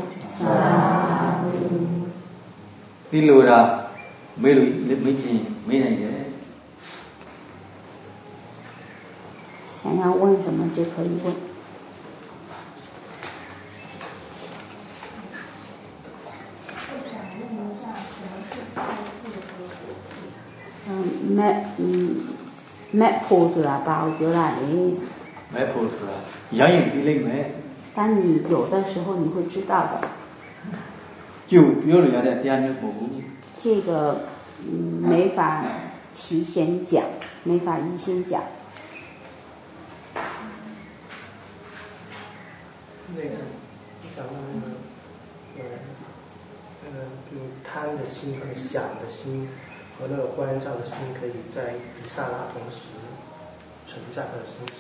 ဒီလိုတာမေးလို့မေးချင်းမေးနိုင်တယ်想要问什么就可以问。嗯，map，嗯，map 铺ဆိုတာဘာကိုပြောတာလဲမဲ့ဖို့ဆိုတာရရင်ပြီးလိမ့်မယ်当你有的时候你会知道的 有有那个的，点点功夫。这个没法提前讲，没法预先讲。那个，想那个，那个，贪的心和想的心，和那个关照的心，可以在一刹那同时存在和升起。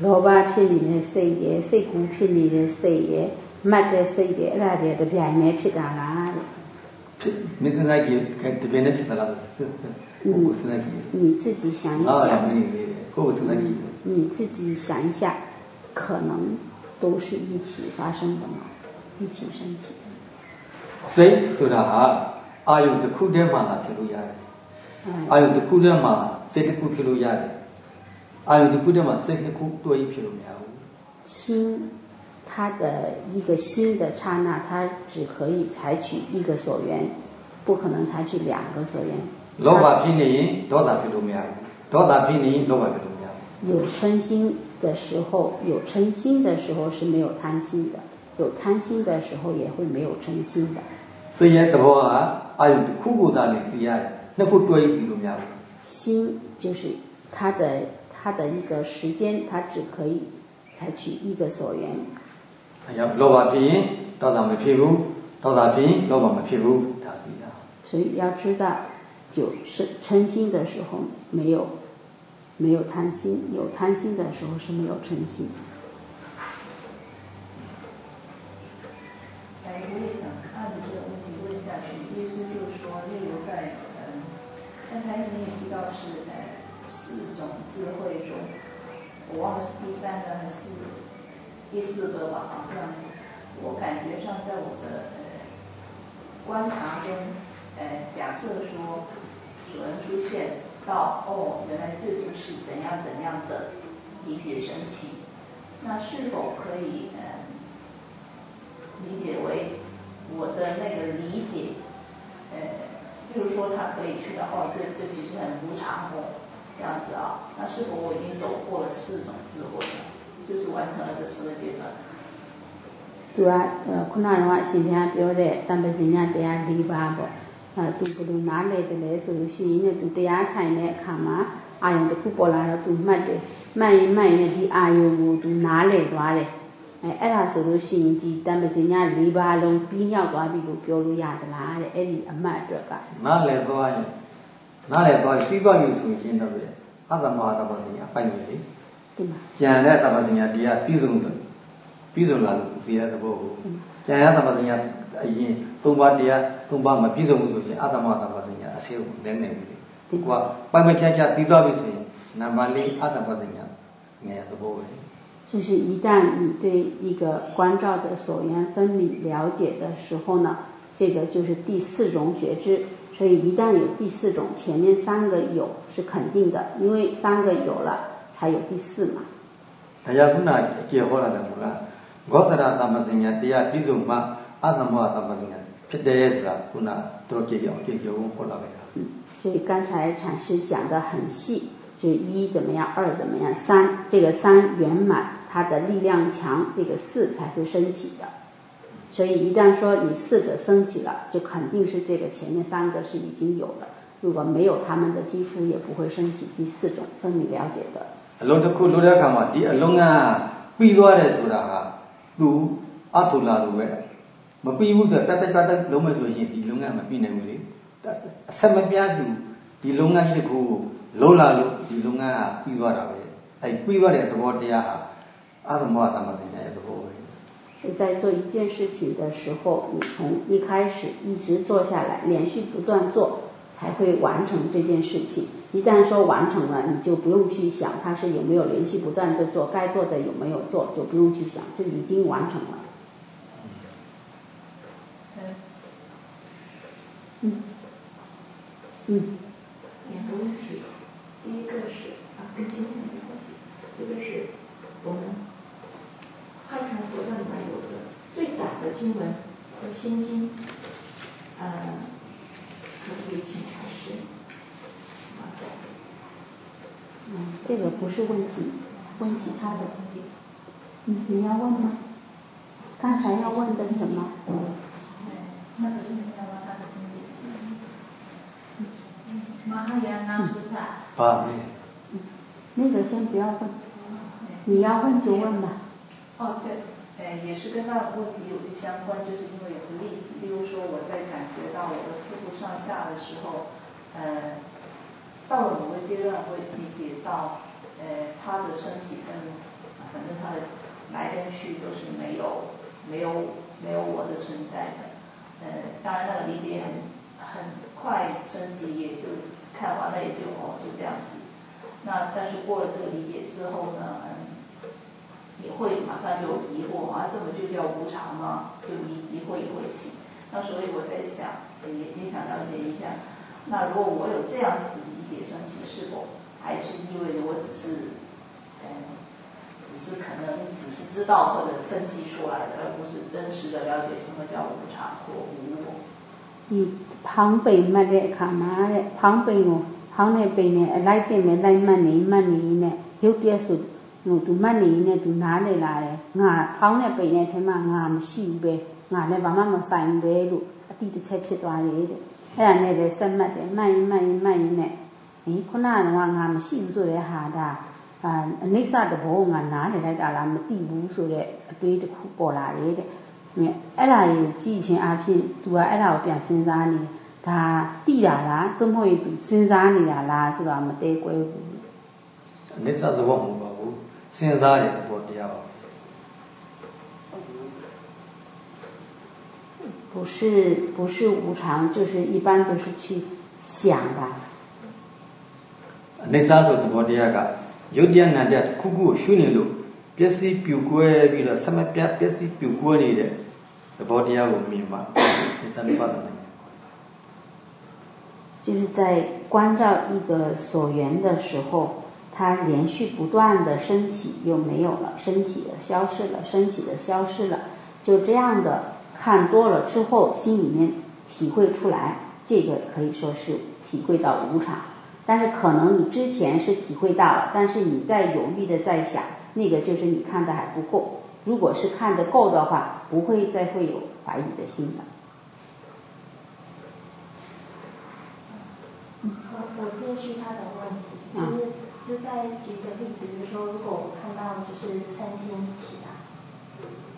老顽皮里面三爷，三姑片里面三爷。နေတဲ့စိတ်ရဲ့မှတ်တဲ့စိတ်ရဲ့အဲ့ဒါတွေတပြိုင်တည်းဖြစ်တာလားတဲ့မစ္စနာကြီးတပြိုင်တည်းဖြစ်တာလားကိုယ်စနာကြီး你自己想一想ကိုယ်စနာကြီး你自己想一下可能都是一起发生的嘛一起升起的စိတ်ဆိုတာဟာအာယုတစ်ခုတည်းမှလာဖြစ်လို့ရတယ်အာယုတစ်ခုတည်းမှစိတ်တစ်ခုဖြစ်လို့ရတယ်အာယုတစ်ခုတည်းမှာစိတ်နှစ်ခုတွဲပြီးဖြစ်လို့မရဘူး心 它的一个新的刹那，它只可以采取一个所缘，不可能采取两个所缘。六百平米，多大少平方米？多大少平米，六百平方米？有嗔心的时候，有嗔心的时候是没有贪心的；有贪心的时候，也会没有嗔心的。所以什么啊？还有苦苦的那样，那不对，多少平方米？心就是它的，它的一个时间，它只可以采取一个所缘。所以要知道，就是诚心的时候没有没有贪心，有贪心的时候是没有诚心。哎，我也想按着这个问题问下去。意思就是说，例如在嗯，刚才你也提到是呃。四种智慧中，我忘了是第三个还是第四个吧？啊，这样子，我感觉上在我的呃观察中，呃，假设说主人出现到哦，原来这就是怎样怎样的理解神奇，那是否可以呃理解为我的那个理解，呃，比如说他可以去到哦，这这其实很无常哦。这样子啊，那是否我已经走过了四种智慧了？就是完成了这四个阶段。对啊，呃，ခုနကတော့အရှင်ဘုရားပြောတဲ့တမ္ပဇဉ္ညာတရား၄ပါးပေါ့။အဲသူဘယ်လိုနားလည်တယ်လဲဆိုလို့ရှိရင်သူတရားထိုင်တဲ့အခါမှာအာယုံတစ်ခုပေါ်လာတော့သူမှတ်တယ်။မှတ်ရင်မှတ်ရင်ဒီအာယုံကိုသူနားလည်သွားတယ်။အဲအဲ့ဒါဆိုလို့ရှိရင်ဒီတမ္ပဇဉ္ညာ၄ပါးလုံးပြီးမြောက်သွားပြီလို့ပြောလို့ရသလားတဲ့။အဲ့ဒီအမှတ်အတွက်ကနားလည်သွားရင်နားလည်သွားပြီးသွားပြီဆိုရင်တော့ပဲအတ္တမဟာတပ္ပစညာပိုက်နေလေကျန်တဲ့တပ္ပစညာတရားပြည့်စုံတယ်ပြည့်စုံလာလို့သိရတဲ့ဘောကိုကျန်တဲ့တပ္ပစညာအရင်သုံးပါးတရားသုံးပါးမပြည့်စုံဘူးဆိုရင်အတ္ 对吧။就是一旦你对一个关照的所缘分明了解的时候呢，这个就是第四种觉知。所以一旦有第四种，前面三个有是肯定的，因为三个有了，还有第四嘛。大家不那结婚了，不啦？我说那，他们今年第二批走嘛，阿那么他们今年批的也是啦，不那都结要结交婚过了没？嗯，所以刚才禅师讲的很细，就是一怎么样，二怎么样，三这个三圆满，它的力量强，这个四才会升起的。所以一旦说你四个升起了，就肯定是这个前面三个是已经有了。如果没有他们的基础，也不会升起第四种。分你了解的。အလုံးတစ်ခုလို့တဲ့အခါမှာဒီအလုံးကပြီးသွားတယ်ဆိုတာဟာသူအထုလာလို့ပဲမပြီးဘူးဆိုတက်တက်တက်တက်လုံးမဲ့ဆိုရင်ဒီလုံးကမပြီးနိုင်ဘူးလေအဆက်မပြတ်သူဒီလုံးကကြီးတစ်ခုလုံးလာလို့ဒီလုံးကပြီးသွားတာပဲအဲပြီးသွားတဲ့သဘောတရားဟာအာသမဝတ္တမတင်ရဲ့သဘောပဲ在做一件事情的时候，你从一开始一直做下来，连续不断做，才会完成这件事情。 一旦说完成了，你就不用去想它是有没有连续不断的做，该做的有没有做，就不用去想，就已经完成了。嗯，嗯，两个问题，第一个是啊，跟经文没关系，这个是我们。汉传佛教里面有个最短的经文叫《心经》，呃，可不可以请禅师啊讲？嗯，这个不是问题，问其他的。嗯，你要问吗？刚才要问的什么？那个是你要问他的经历。马哈亚那苏塔。啊，那个先不要问，你要问就问吧。哦，对，呃，也是跟那个问题有些相关，就是因为有个例子，例如说我在感觉到我的腹部上下的时候，呃，到了某个阶段会理解到，呃，他的身体跟，反正他的来跟去都是没有没有没有我的存在的，呃，当然那个理解很很快升起，也就看完了也就哦就这样子，那但是过了这个理解之后呢，嗯。也会马上就疑惑啊，这么就叫无常吗？就疑疑惑也会起。那所以我在想，也也想了解一下，那如果我有这样子的理解升起，是否还是意味着我只是，嗯，只是可能只是知道或者分析出来的，而不是真实的了解什么叫无常或无我。嗯，旁背မှတ်တဲ့အခါမှာတဲ့ဖောင်းပိန်ကိုဖောင်းတဲ့ပိန်နဲ့အလိုက်တင်မဲ့လိုက်မှတ်နေမှတ်နေနဲ့ရုပ်တရက်ဆိုဟိုသူမှတ်နေနဲ့သူနားနေလာတယ်ငါဖောင်းတဲ့ပိန်နဲ့ထဲမှာငါမရှိဘူးပဲငါလည်းဘာမှမဆိုင်ဘူးပဲလို့အတိတစ်ချက်ဖြစ်သွားတယ်တဲ့အဲ့ဒါနဲ့ပဲဆက်မှတ်တယ်မှတ်ရင်မှတ်ရင်မှတ်ရင်နဲ့ ဟင်ခုနကတော့ငါမရှိဘူးဆိုတဲ့ဟာဒါအာအနိစ္စတဘောငါနားနေလိုက်တာလားမသိဘူးဆိုတဲ့အတွေးတစ်ခုပေါ်လာတယ်တဲ့အဲ့ဒါကိုကြည့်ချင်းအဖြစ်သူကအဲ့ဒါကိုပြန်စဉ်းစားနေဒါတိတာလားသို့မဟုတ်ရင်သူစဉ်းစားနေတာလားဆိုတာမတဲကွဲဘူးအနိစ္စသဘောမဟုတ်ပါဘူးစဉ်းစားတဲ့သဘောတရားပါ不是不是无常，就是一般都是去想的。 အနိစ္စဆိုသဘောတရားကယုတ်တရားနာတရားတစ်ခုခုကိုရှုနေလို့ပျက်စီးပြူကွဲပြီးတော့ဆက်မပြတ်ပျက်စီးပြူကွဲနေတဲ့သဘောတရားကိုမြင်မှဒီသနိပါဒနာ就是在关照一个所缘的时候。它连续不断的升起又没有了，升起的消失了，升起的消失了，就这样的看多了之后，心里面体会出来，这个可以说是体会到无常。 但是可能你之前是体会到了，但是你在犹豫的在想，那个就是你看的还不够。如果是看得够的话，不会再会有怀疑的心的。嗯，我继续他的问题。就是就再举个例子，比如说，如果我看到就是嗔心起来，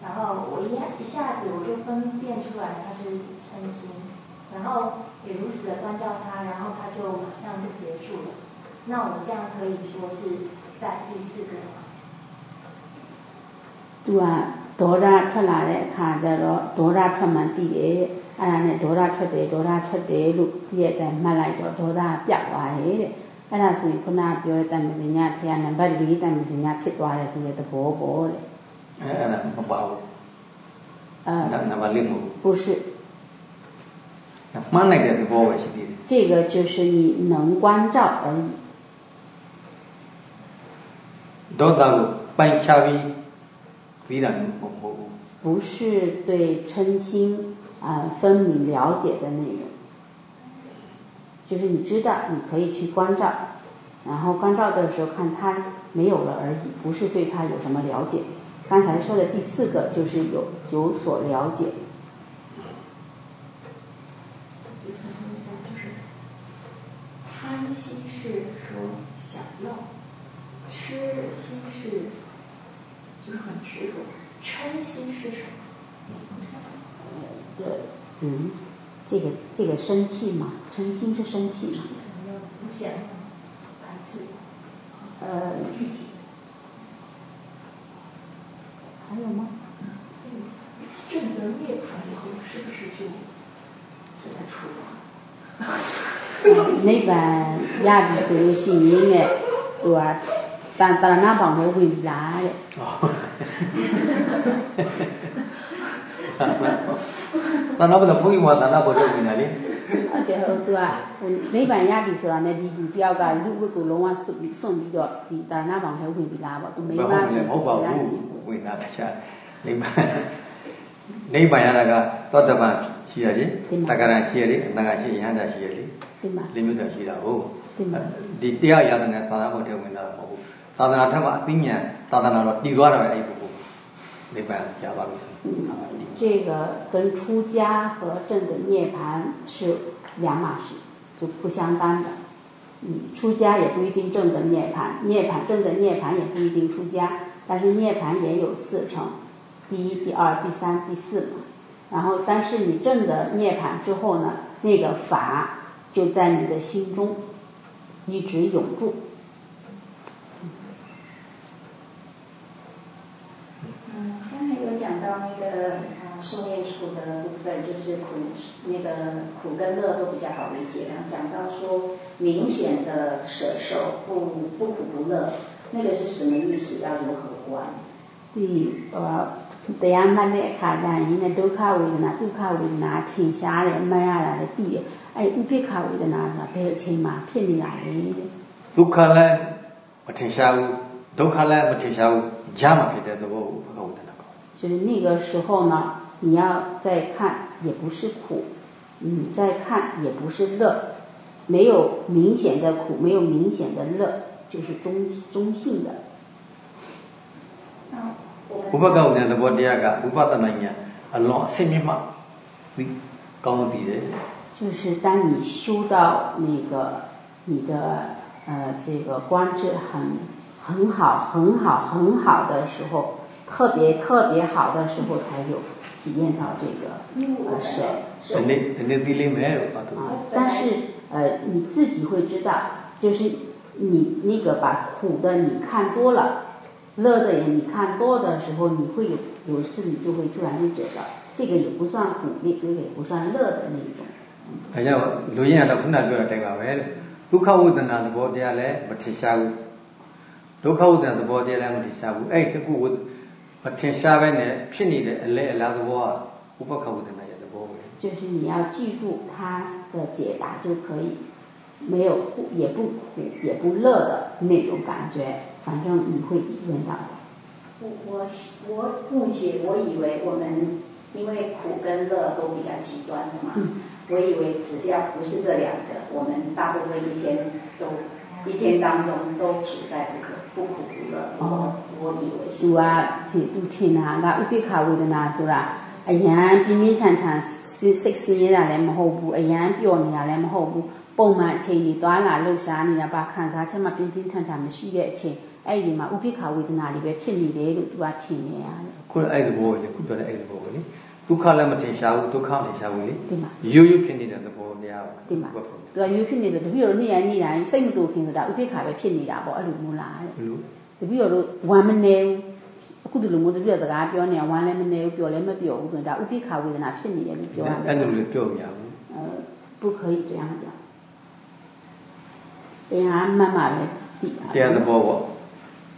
然后我一一下子我就分辨出来它是嗔心，然后也如此的关照它，然后它就马上就结束了。那我这样可以说是在第四个吗？သူကဒေါသထွက်လာတဲ့အခါကျတော့ဒေါသထွက်မှသိတယ်တဲ့အဲ့ဒါနဲ့ဒေါသထွက်တယ်ဒေါသထွက်တယ်လို့သိရတဲ့အတိုင်းမှတ်လိုက်တော့ဒေါသပြတ်သွားတယ်တဲ့အဲ့ဒါဆိုရင်ခုနပြောတဲ့တမစင်ညာထေရနံပါတ်၄တမစင်ညာဖြစ်သွားတယ်ဆိုတဲ့သဘောပေါ့တဲ့အဲ့အဲ့ဒါမပါဘူးအဲနံပါတ်၄မဟုတ်不是မှန်လိုက်တဲ့သဘောပဲရှိသေးတယ် 这个就是你能关照而已。多少个半不是对称心啊分明了解的内容。就是你知道你可以去关照然后关照的时候看它没有了而已不是对它有什么了解。刚才说的第四个就是有有所了解。贪心是说想要，痴心是就是很执着，嗔心是什么？对，嗯，这个这个生气嘛，嗔心是生气嘛。不想排斥，呃，拒绝。还有吗？这个涅槃以后，是不是就 နိဗ္ဗာန်ရပြီဆိုလို့ရှိရင်နဲ့ဟိုဟာတန်တရဏဘောင်လို့ဝင်ပြီလားတဲ့။တဏှာဘယ်လိုဘုရားတဏှာဘယ်လိုဝင်လာလဲ။ဟုတ်တယ်ဟိုသူကဟိုနိဗ္ဗာန်ရပြီဆိုတာနဲ့ဒီလူတယောက်ကလူဝိကိုလုံးဝစွန့်ပြီးစွန့်ပြီးတော့ဒီတဏှာဘောင်ထဲဝင်ပြီလားပေါ့။သူမိမဆိုမဟုတ်ပါဘူး။ဝင်လာတခြားနိဗ္ဗာန်နိဗ္ဗာန်ရတာကသောတပန် ရှိရလေတက္ကရာရှိရလေအနာဂတ်ရှိရဟန္တာရှိရလေလေးမျိုးတည်းရှိတာဟုတ်ဒီတရားရတဲ့သာသနာ့ဘုရားဝင်တာမဟုတ်ဘူးသာသနာထက်မှအသိဉာဏ်သာသနာတော့တည်သွားတယ်အဲ့ဒီပုဂ္ဂိုလ်နိဗ္ဗာန်ရပါပြီ这个跟出家和证的涅槃是两码事，就不相干的。嗯，出家也不一定证得涅槃，涅槃证得涅槃也不一定出家，但是涅槃也有四层。第一、第二、第三、第四嘛， 然后但是你证的涅槃之后呢，那个法就在你的心中一直永驻。嗯，刚才有讲到那个啊，受业处的部分，就是苦那个苦跟乐都比较好理解。然后讲到说明显的舍受不不苦不乐，那个是什么意思？要如何观？第呃。တရားမှတ်တဲ့အခါကျရင်လည်းဒုက္ခဝေဒနာဒုက္ခဝေဒနာထင်ရှားတယ်အမှတ်ရတာလည်းသိတယ်အဲဥပိ္ပခဝေဒနာဆိုတာဘယ်အချိန်မှာဖြစ်နေတာလဲဒုက္ခလည်းမထင်ရှားဘူးဒုက္ခလည်းမထင်ရှားဘူးဂျာမဖြစ်တဲ့သဘောကိုဘုရားဝေဒနာ就是那个时候呢你要再看也不是苦你再看也不是乐没有明显的苦没有明显的乐就是中中性的 ဥပကဝဉာဏ်သဘောတရားကဥပဒနာဉာဏ်အလွန်အဆင့်မြင့်မှပြီးကောင်းတည်တယ်就是当你修到那个你的呃这个观智很很好很好很好的时候，特别特别好的时候才有体验到这个呃是。啊，但是呃你自己会知道，就是你那个把苦的你看多了。 乐的人，你看多的时候，你会有有事你就会突然就觉得，这个也不算苦，那个也不算乐的那种。大家留言的不能多，这个为了，都靠我们的保家来不听下午，都靠我们的保家来不听下午，哎，这个我。我听下边呢，骗你的来来是我，我不靠我的那些的宝贝。就是你要记住他的解答就可以，没有苦也不苦也不乐的那种感觉。反正你会体验到的。我我我误解，我以为我们因为苦跟乐都比较极端的嘛，我以为只要不是这两个，我们大部分一天都一天当中都处在不可不苦不乐。哦，我以为是。သူကသူထင်တာကဥပိ္ပခဝေဒနာဆိုတာအယံပြင်းပြင်းထန်ထန်စိတ်ဆင်းရဲတာလည်းမဟုတ်ဘူးအယံပျော်နေတာလည်းမဟုတ်ဘူးပုံမှန်အချိန်ကြီးသွားလာလှုပ်ရှားနေတာပါခံစားချက်မှပြင်းပြင်းထန်ထန်မရှိတဲ့အချိန် အဲ့ဒီမှာဥပိ္ပခဝေဒနာလေးပဲဖြစ်နေတယ်လို့သူကထင်နေရတယ်ခုအဲ့ဒီဘောလေခုပြောတဲ့အဲ့ဒီဘောလေဒုက္ခလည်းမထင်ရှားဘူးဒုက္ခမထင်ရှားဘူးလေဒီမှာရိုးရိုးဖြစ်နေတဲ့သဘောတရားပါဒီမှာသူကရိုးဖြစ်နေဆိုတပည့်တော်နေ့ရက်နေ့တိုင်းစိတ်မတူခင်ဆိုတာဥပိ္ပခပဲဖြစ်နေတာပေါ့အဲ့လိုမျိုးလားတဲ့တပည့်တော်တို့ဝမ်းမနေဘူးအခုဒီလိုမျိုးတပည့်တော်စကားပြောနေတာဝမ်းလည်းမနေဘူးပျော်လည်းမပျော်ဘူးဆိုရင်ဒါဥပိ္ပခဝေဒနာဖြစ်နေတယ်လို့ပြောရမယ်အဲ့လိုလည်းပြောမရဘူး呃不可以这样讲တရားမှတ်မှပဲသိတာတရားသဘောပေါ့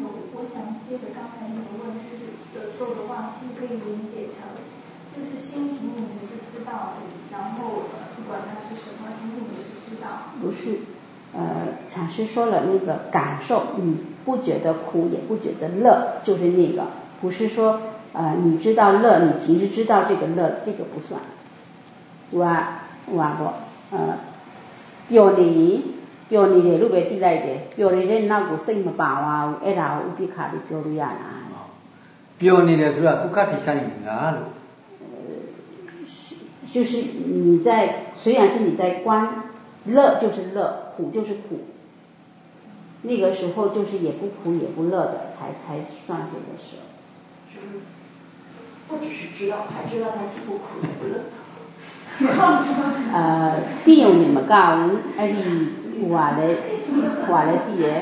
有，我想接着刚才那个问，就是舍受的话，是可以理解成，就是心仅仅只是知道而已，然后不管它是什么，仅仅只是知道。不是。呃，禅师说了那个感受，你不觉得苦，也不觉得乐，就是那个，不是说呃，你知道乐，你平时知道这个乐，这个不算。有啊，有啊不？呃，有你表里的路边地来的，表里的那个什么办啊？哎呀，乌比卡的表里呀啦。表里的是吧？不卡提上瘾啊？呃，就是你在，虽然是你在观。乐就是乐，苦就是苦。那个时候就是也不苦也不乐的，才才算这个事。不只是知道，还知道它既不苦也不乐。呃，弟兄你们讲，哎，你 ဟွာလည်းဟွာလည်းပြီးရဲ့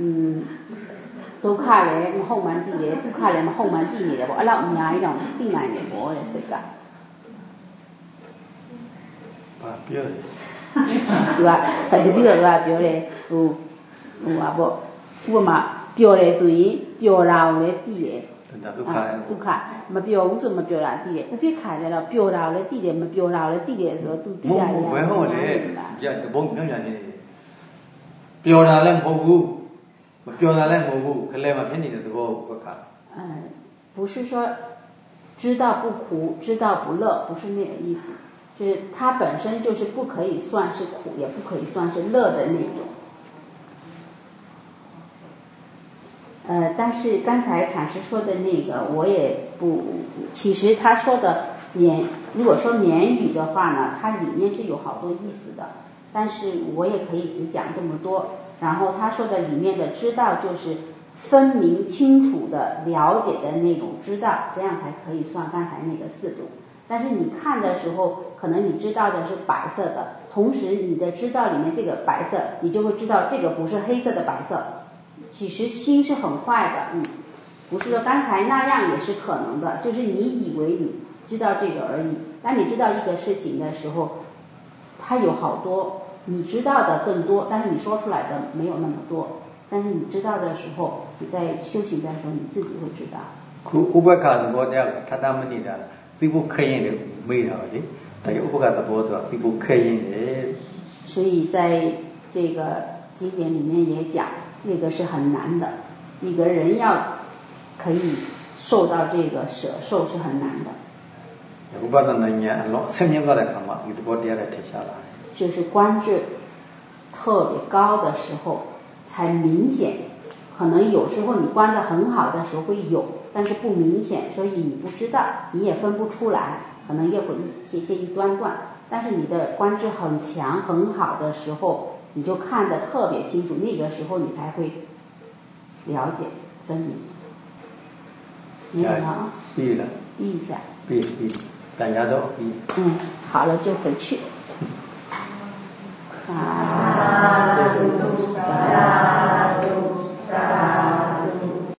อืมဒုက္ခလည်းမဟုတ်မှန်းပြီးတယ်ဒုက္ခလည်းမဟုတ်မှန်းပြီးနေတယ်ပေါ့အဲ့လောက်အများကြီးတောင်ပြီးနိုင်တယ်ပေါ့တဲ့စိတ်ကဘာပြောလဲသူကတတိယကပြောတယ်ဟိုဟိုပါပေါ့ဥပမာပျော်တယ်ဆိုရင်ပျော်တာကိုလည်းပြီးတယ် 要。对吧？他就比如说表我嘛表嘞属于表绕嘞地嘞，啊，都看，没表无什么表绕地嘞，不别看见了，表绕嘞地嘞，没表绕嘞地嘞时候都地下里啊，没好嘞，呀，都甭讲讲嘞，表绕嘞模糊，表绕嘞模糊，后来嘛骗你的时候不看。嗯，不是说知道不苦，知道不乐，不是那个意思。就是它本身就是不可以算是苦，也不可以算是乐的那种。呃，但是刚才禅师说的那个，我也不，其实他说的言，如果说言语的话呢，它里面是有好多意思的，但是我也可以只讲这么多。然后他说的里面的知道，就是分明清楚的了解的那种知道，这样才可以算刚才那个四种。但是你看的时候，可能你知道的是白色的，同时你的知道里面这个白色，你就会知道这个不是黑色的白色。其实心是很坏的，嗯，不是说刚才那样也是可能的，就是你以为你知道这个而已。当你知道一个事情的时候，它有好多你知道的更多，但是你说出来的没有那么多。但是你知道的时候，你在修行的时候，你自己会知道。苦苦不卡是我的，他他们的。并不可以的，没有的，他有不干的波子，并不可以的。所以在这个经典里面也讲，这个是很难的，一个人要可以受到这个舍受是很难的。就是观智特别高的时候才明显，可能有时候你观的很好的时候会有。但是不明显，所以你不知道，你也分不出来，可能也会一些些一段段。但是你的观智很强很好的时候，你就看得特别清楚，那个时候你才会了解分明。明白吗？闭着。闭着。闭闭，大家都闭。嗯，好了，就回去。萨杜萨杜萨。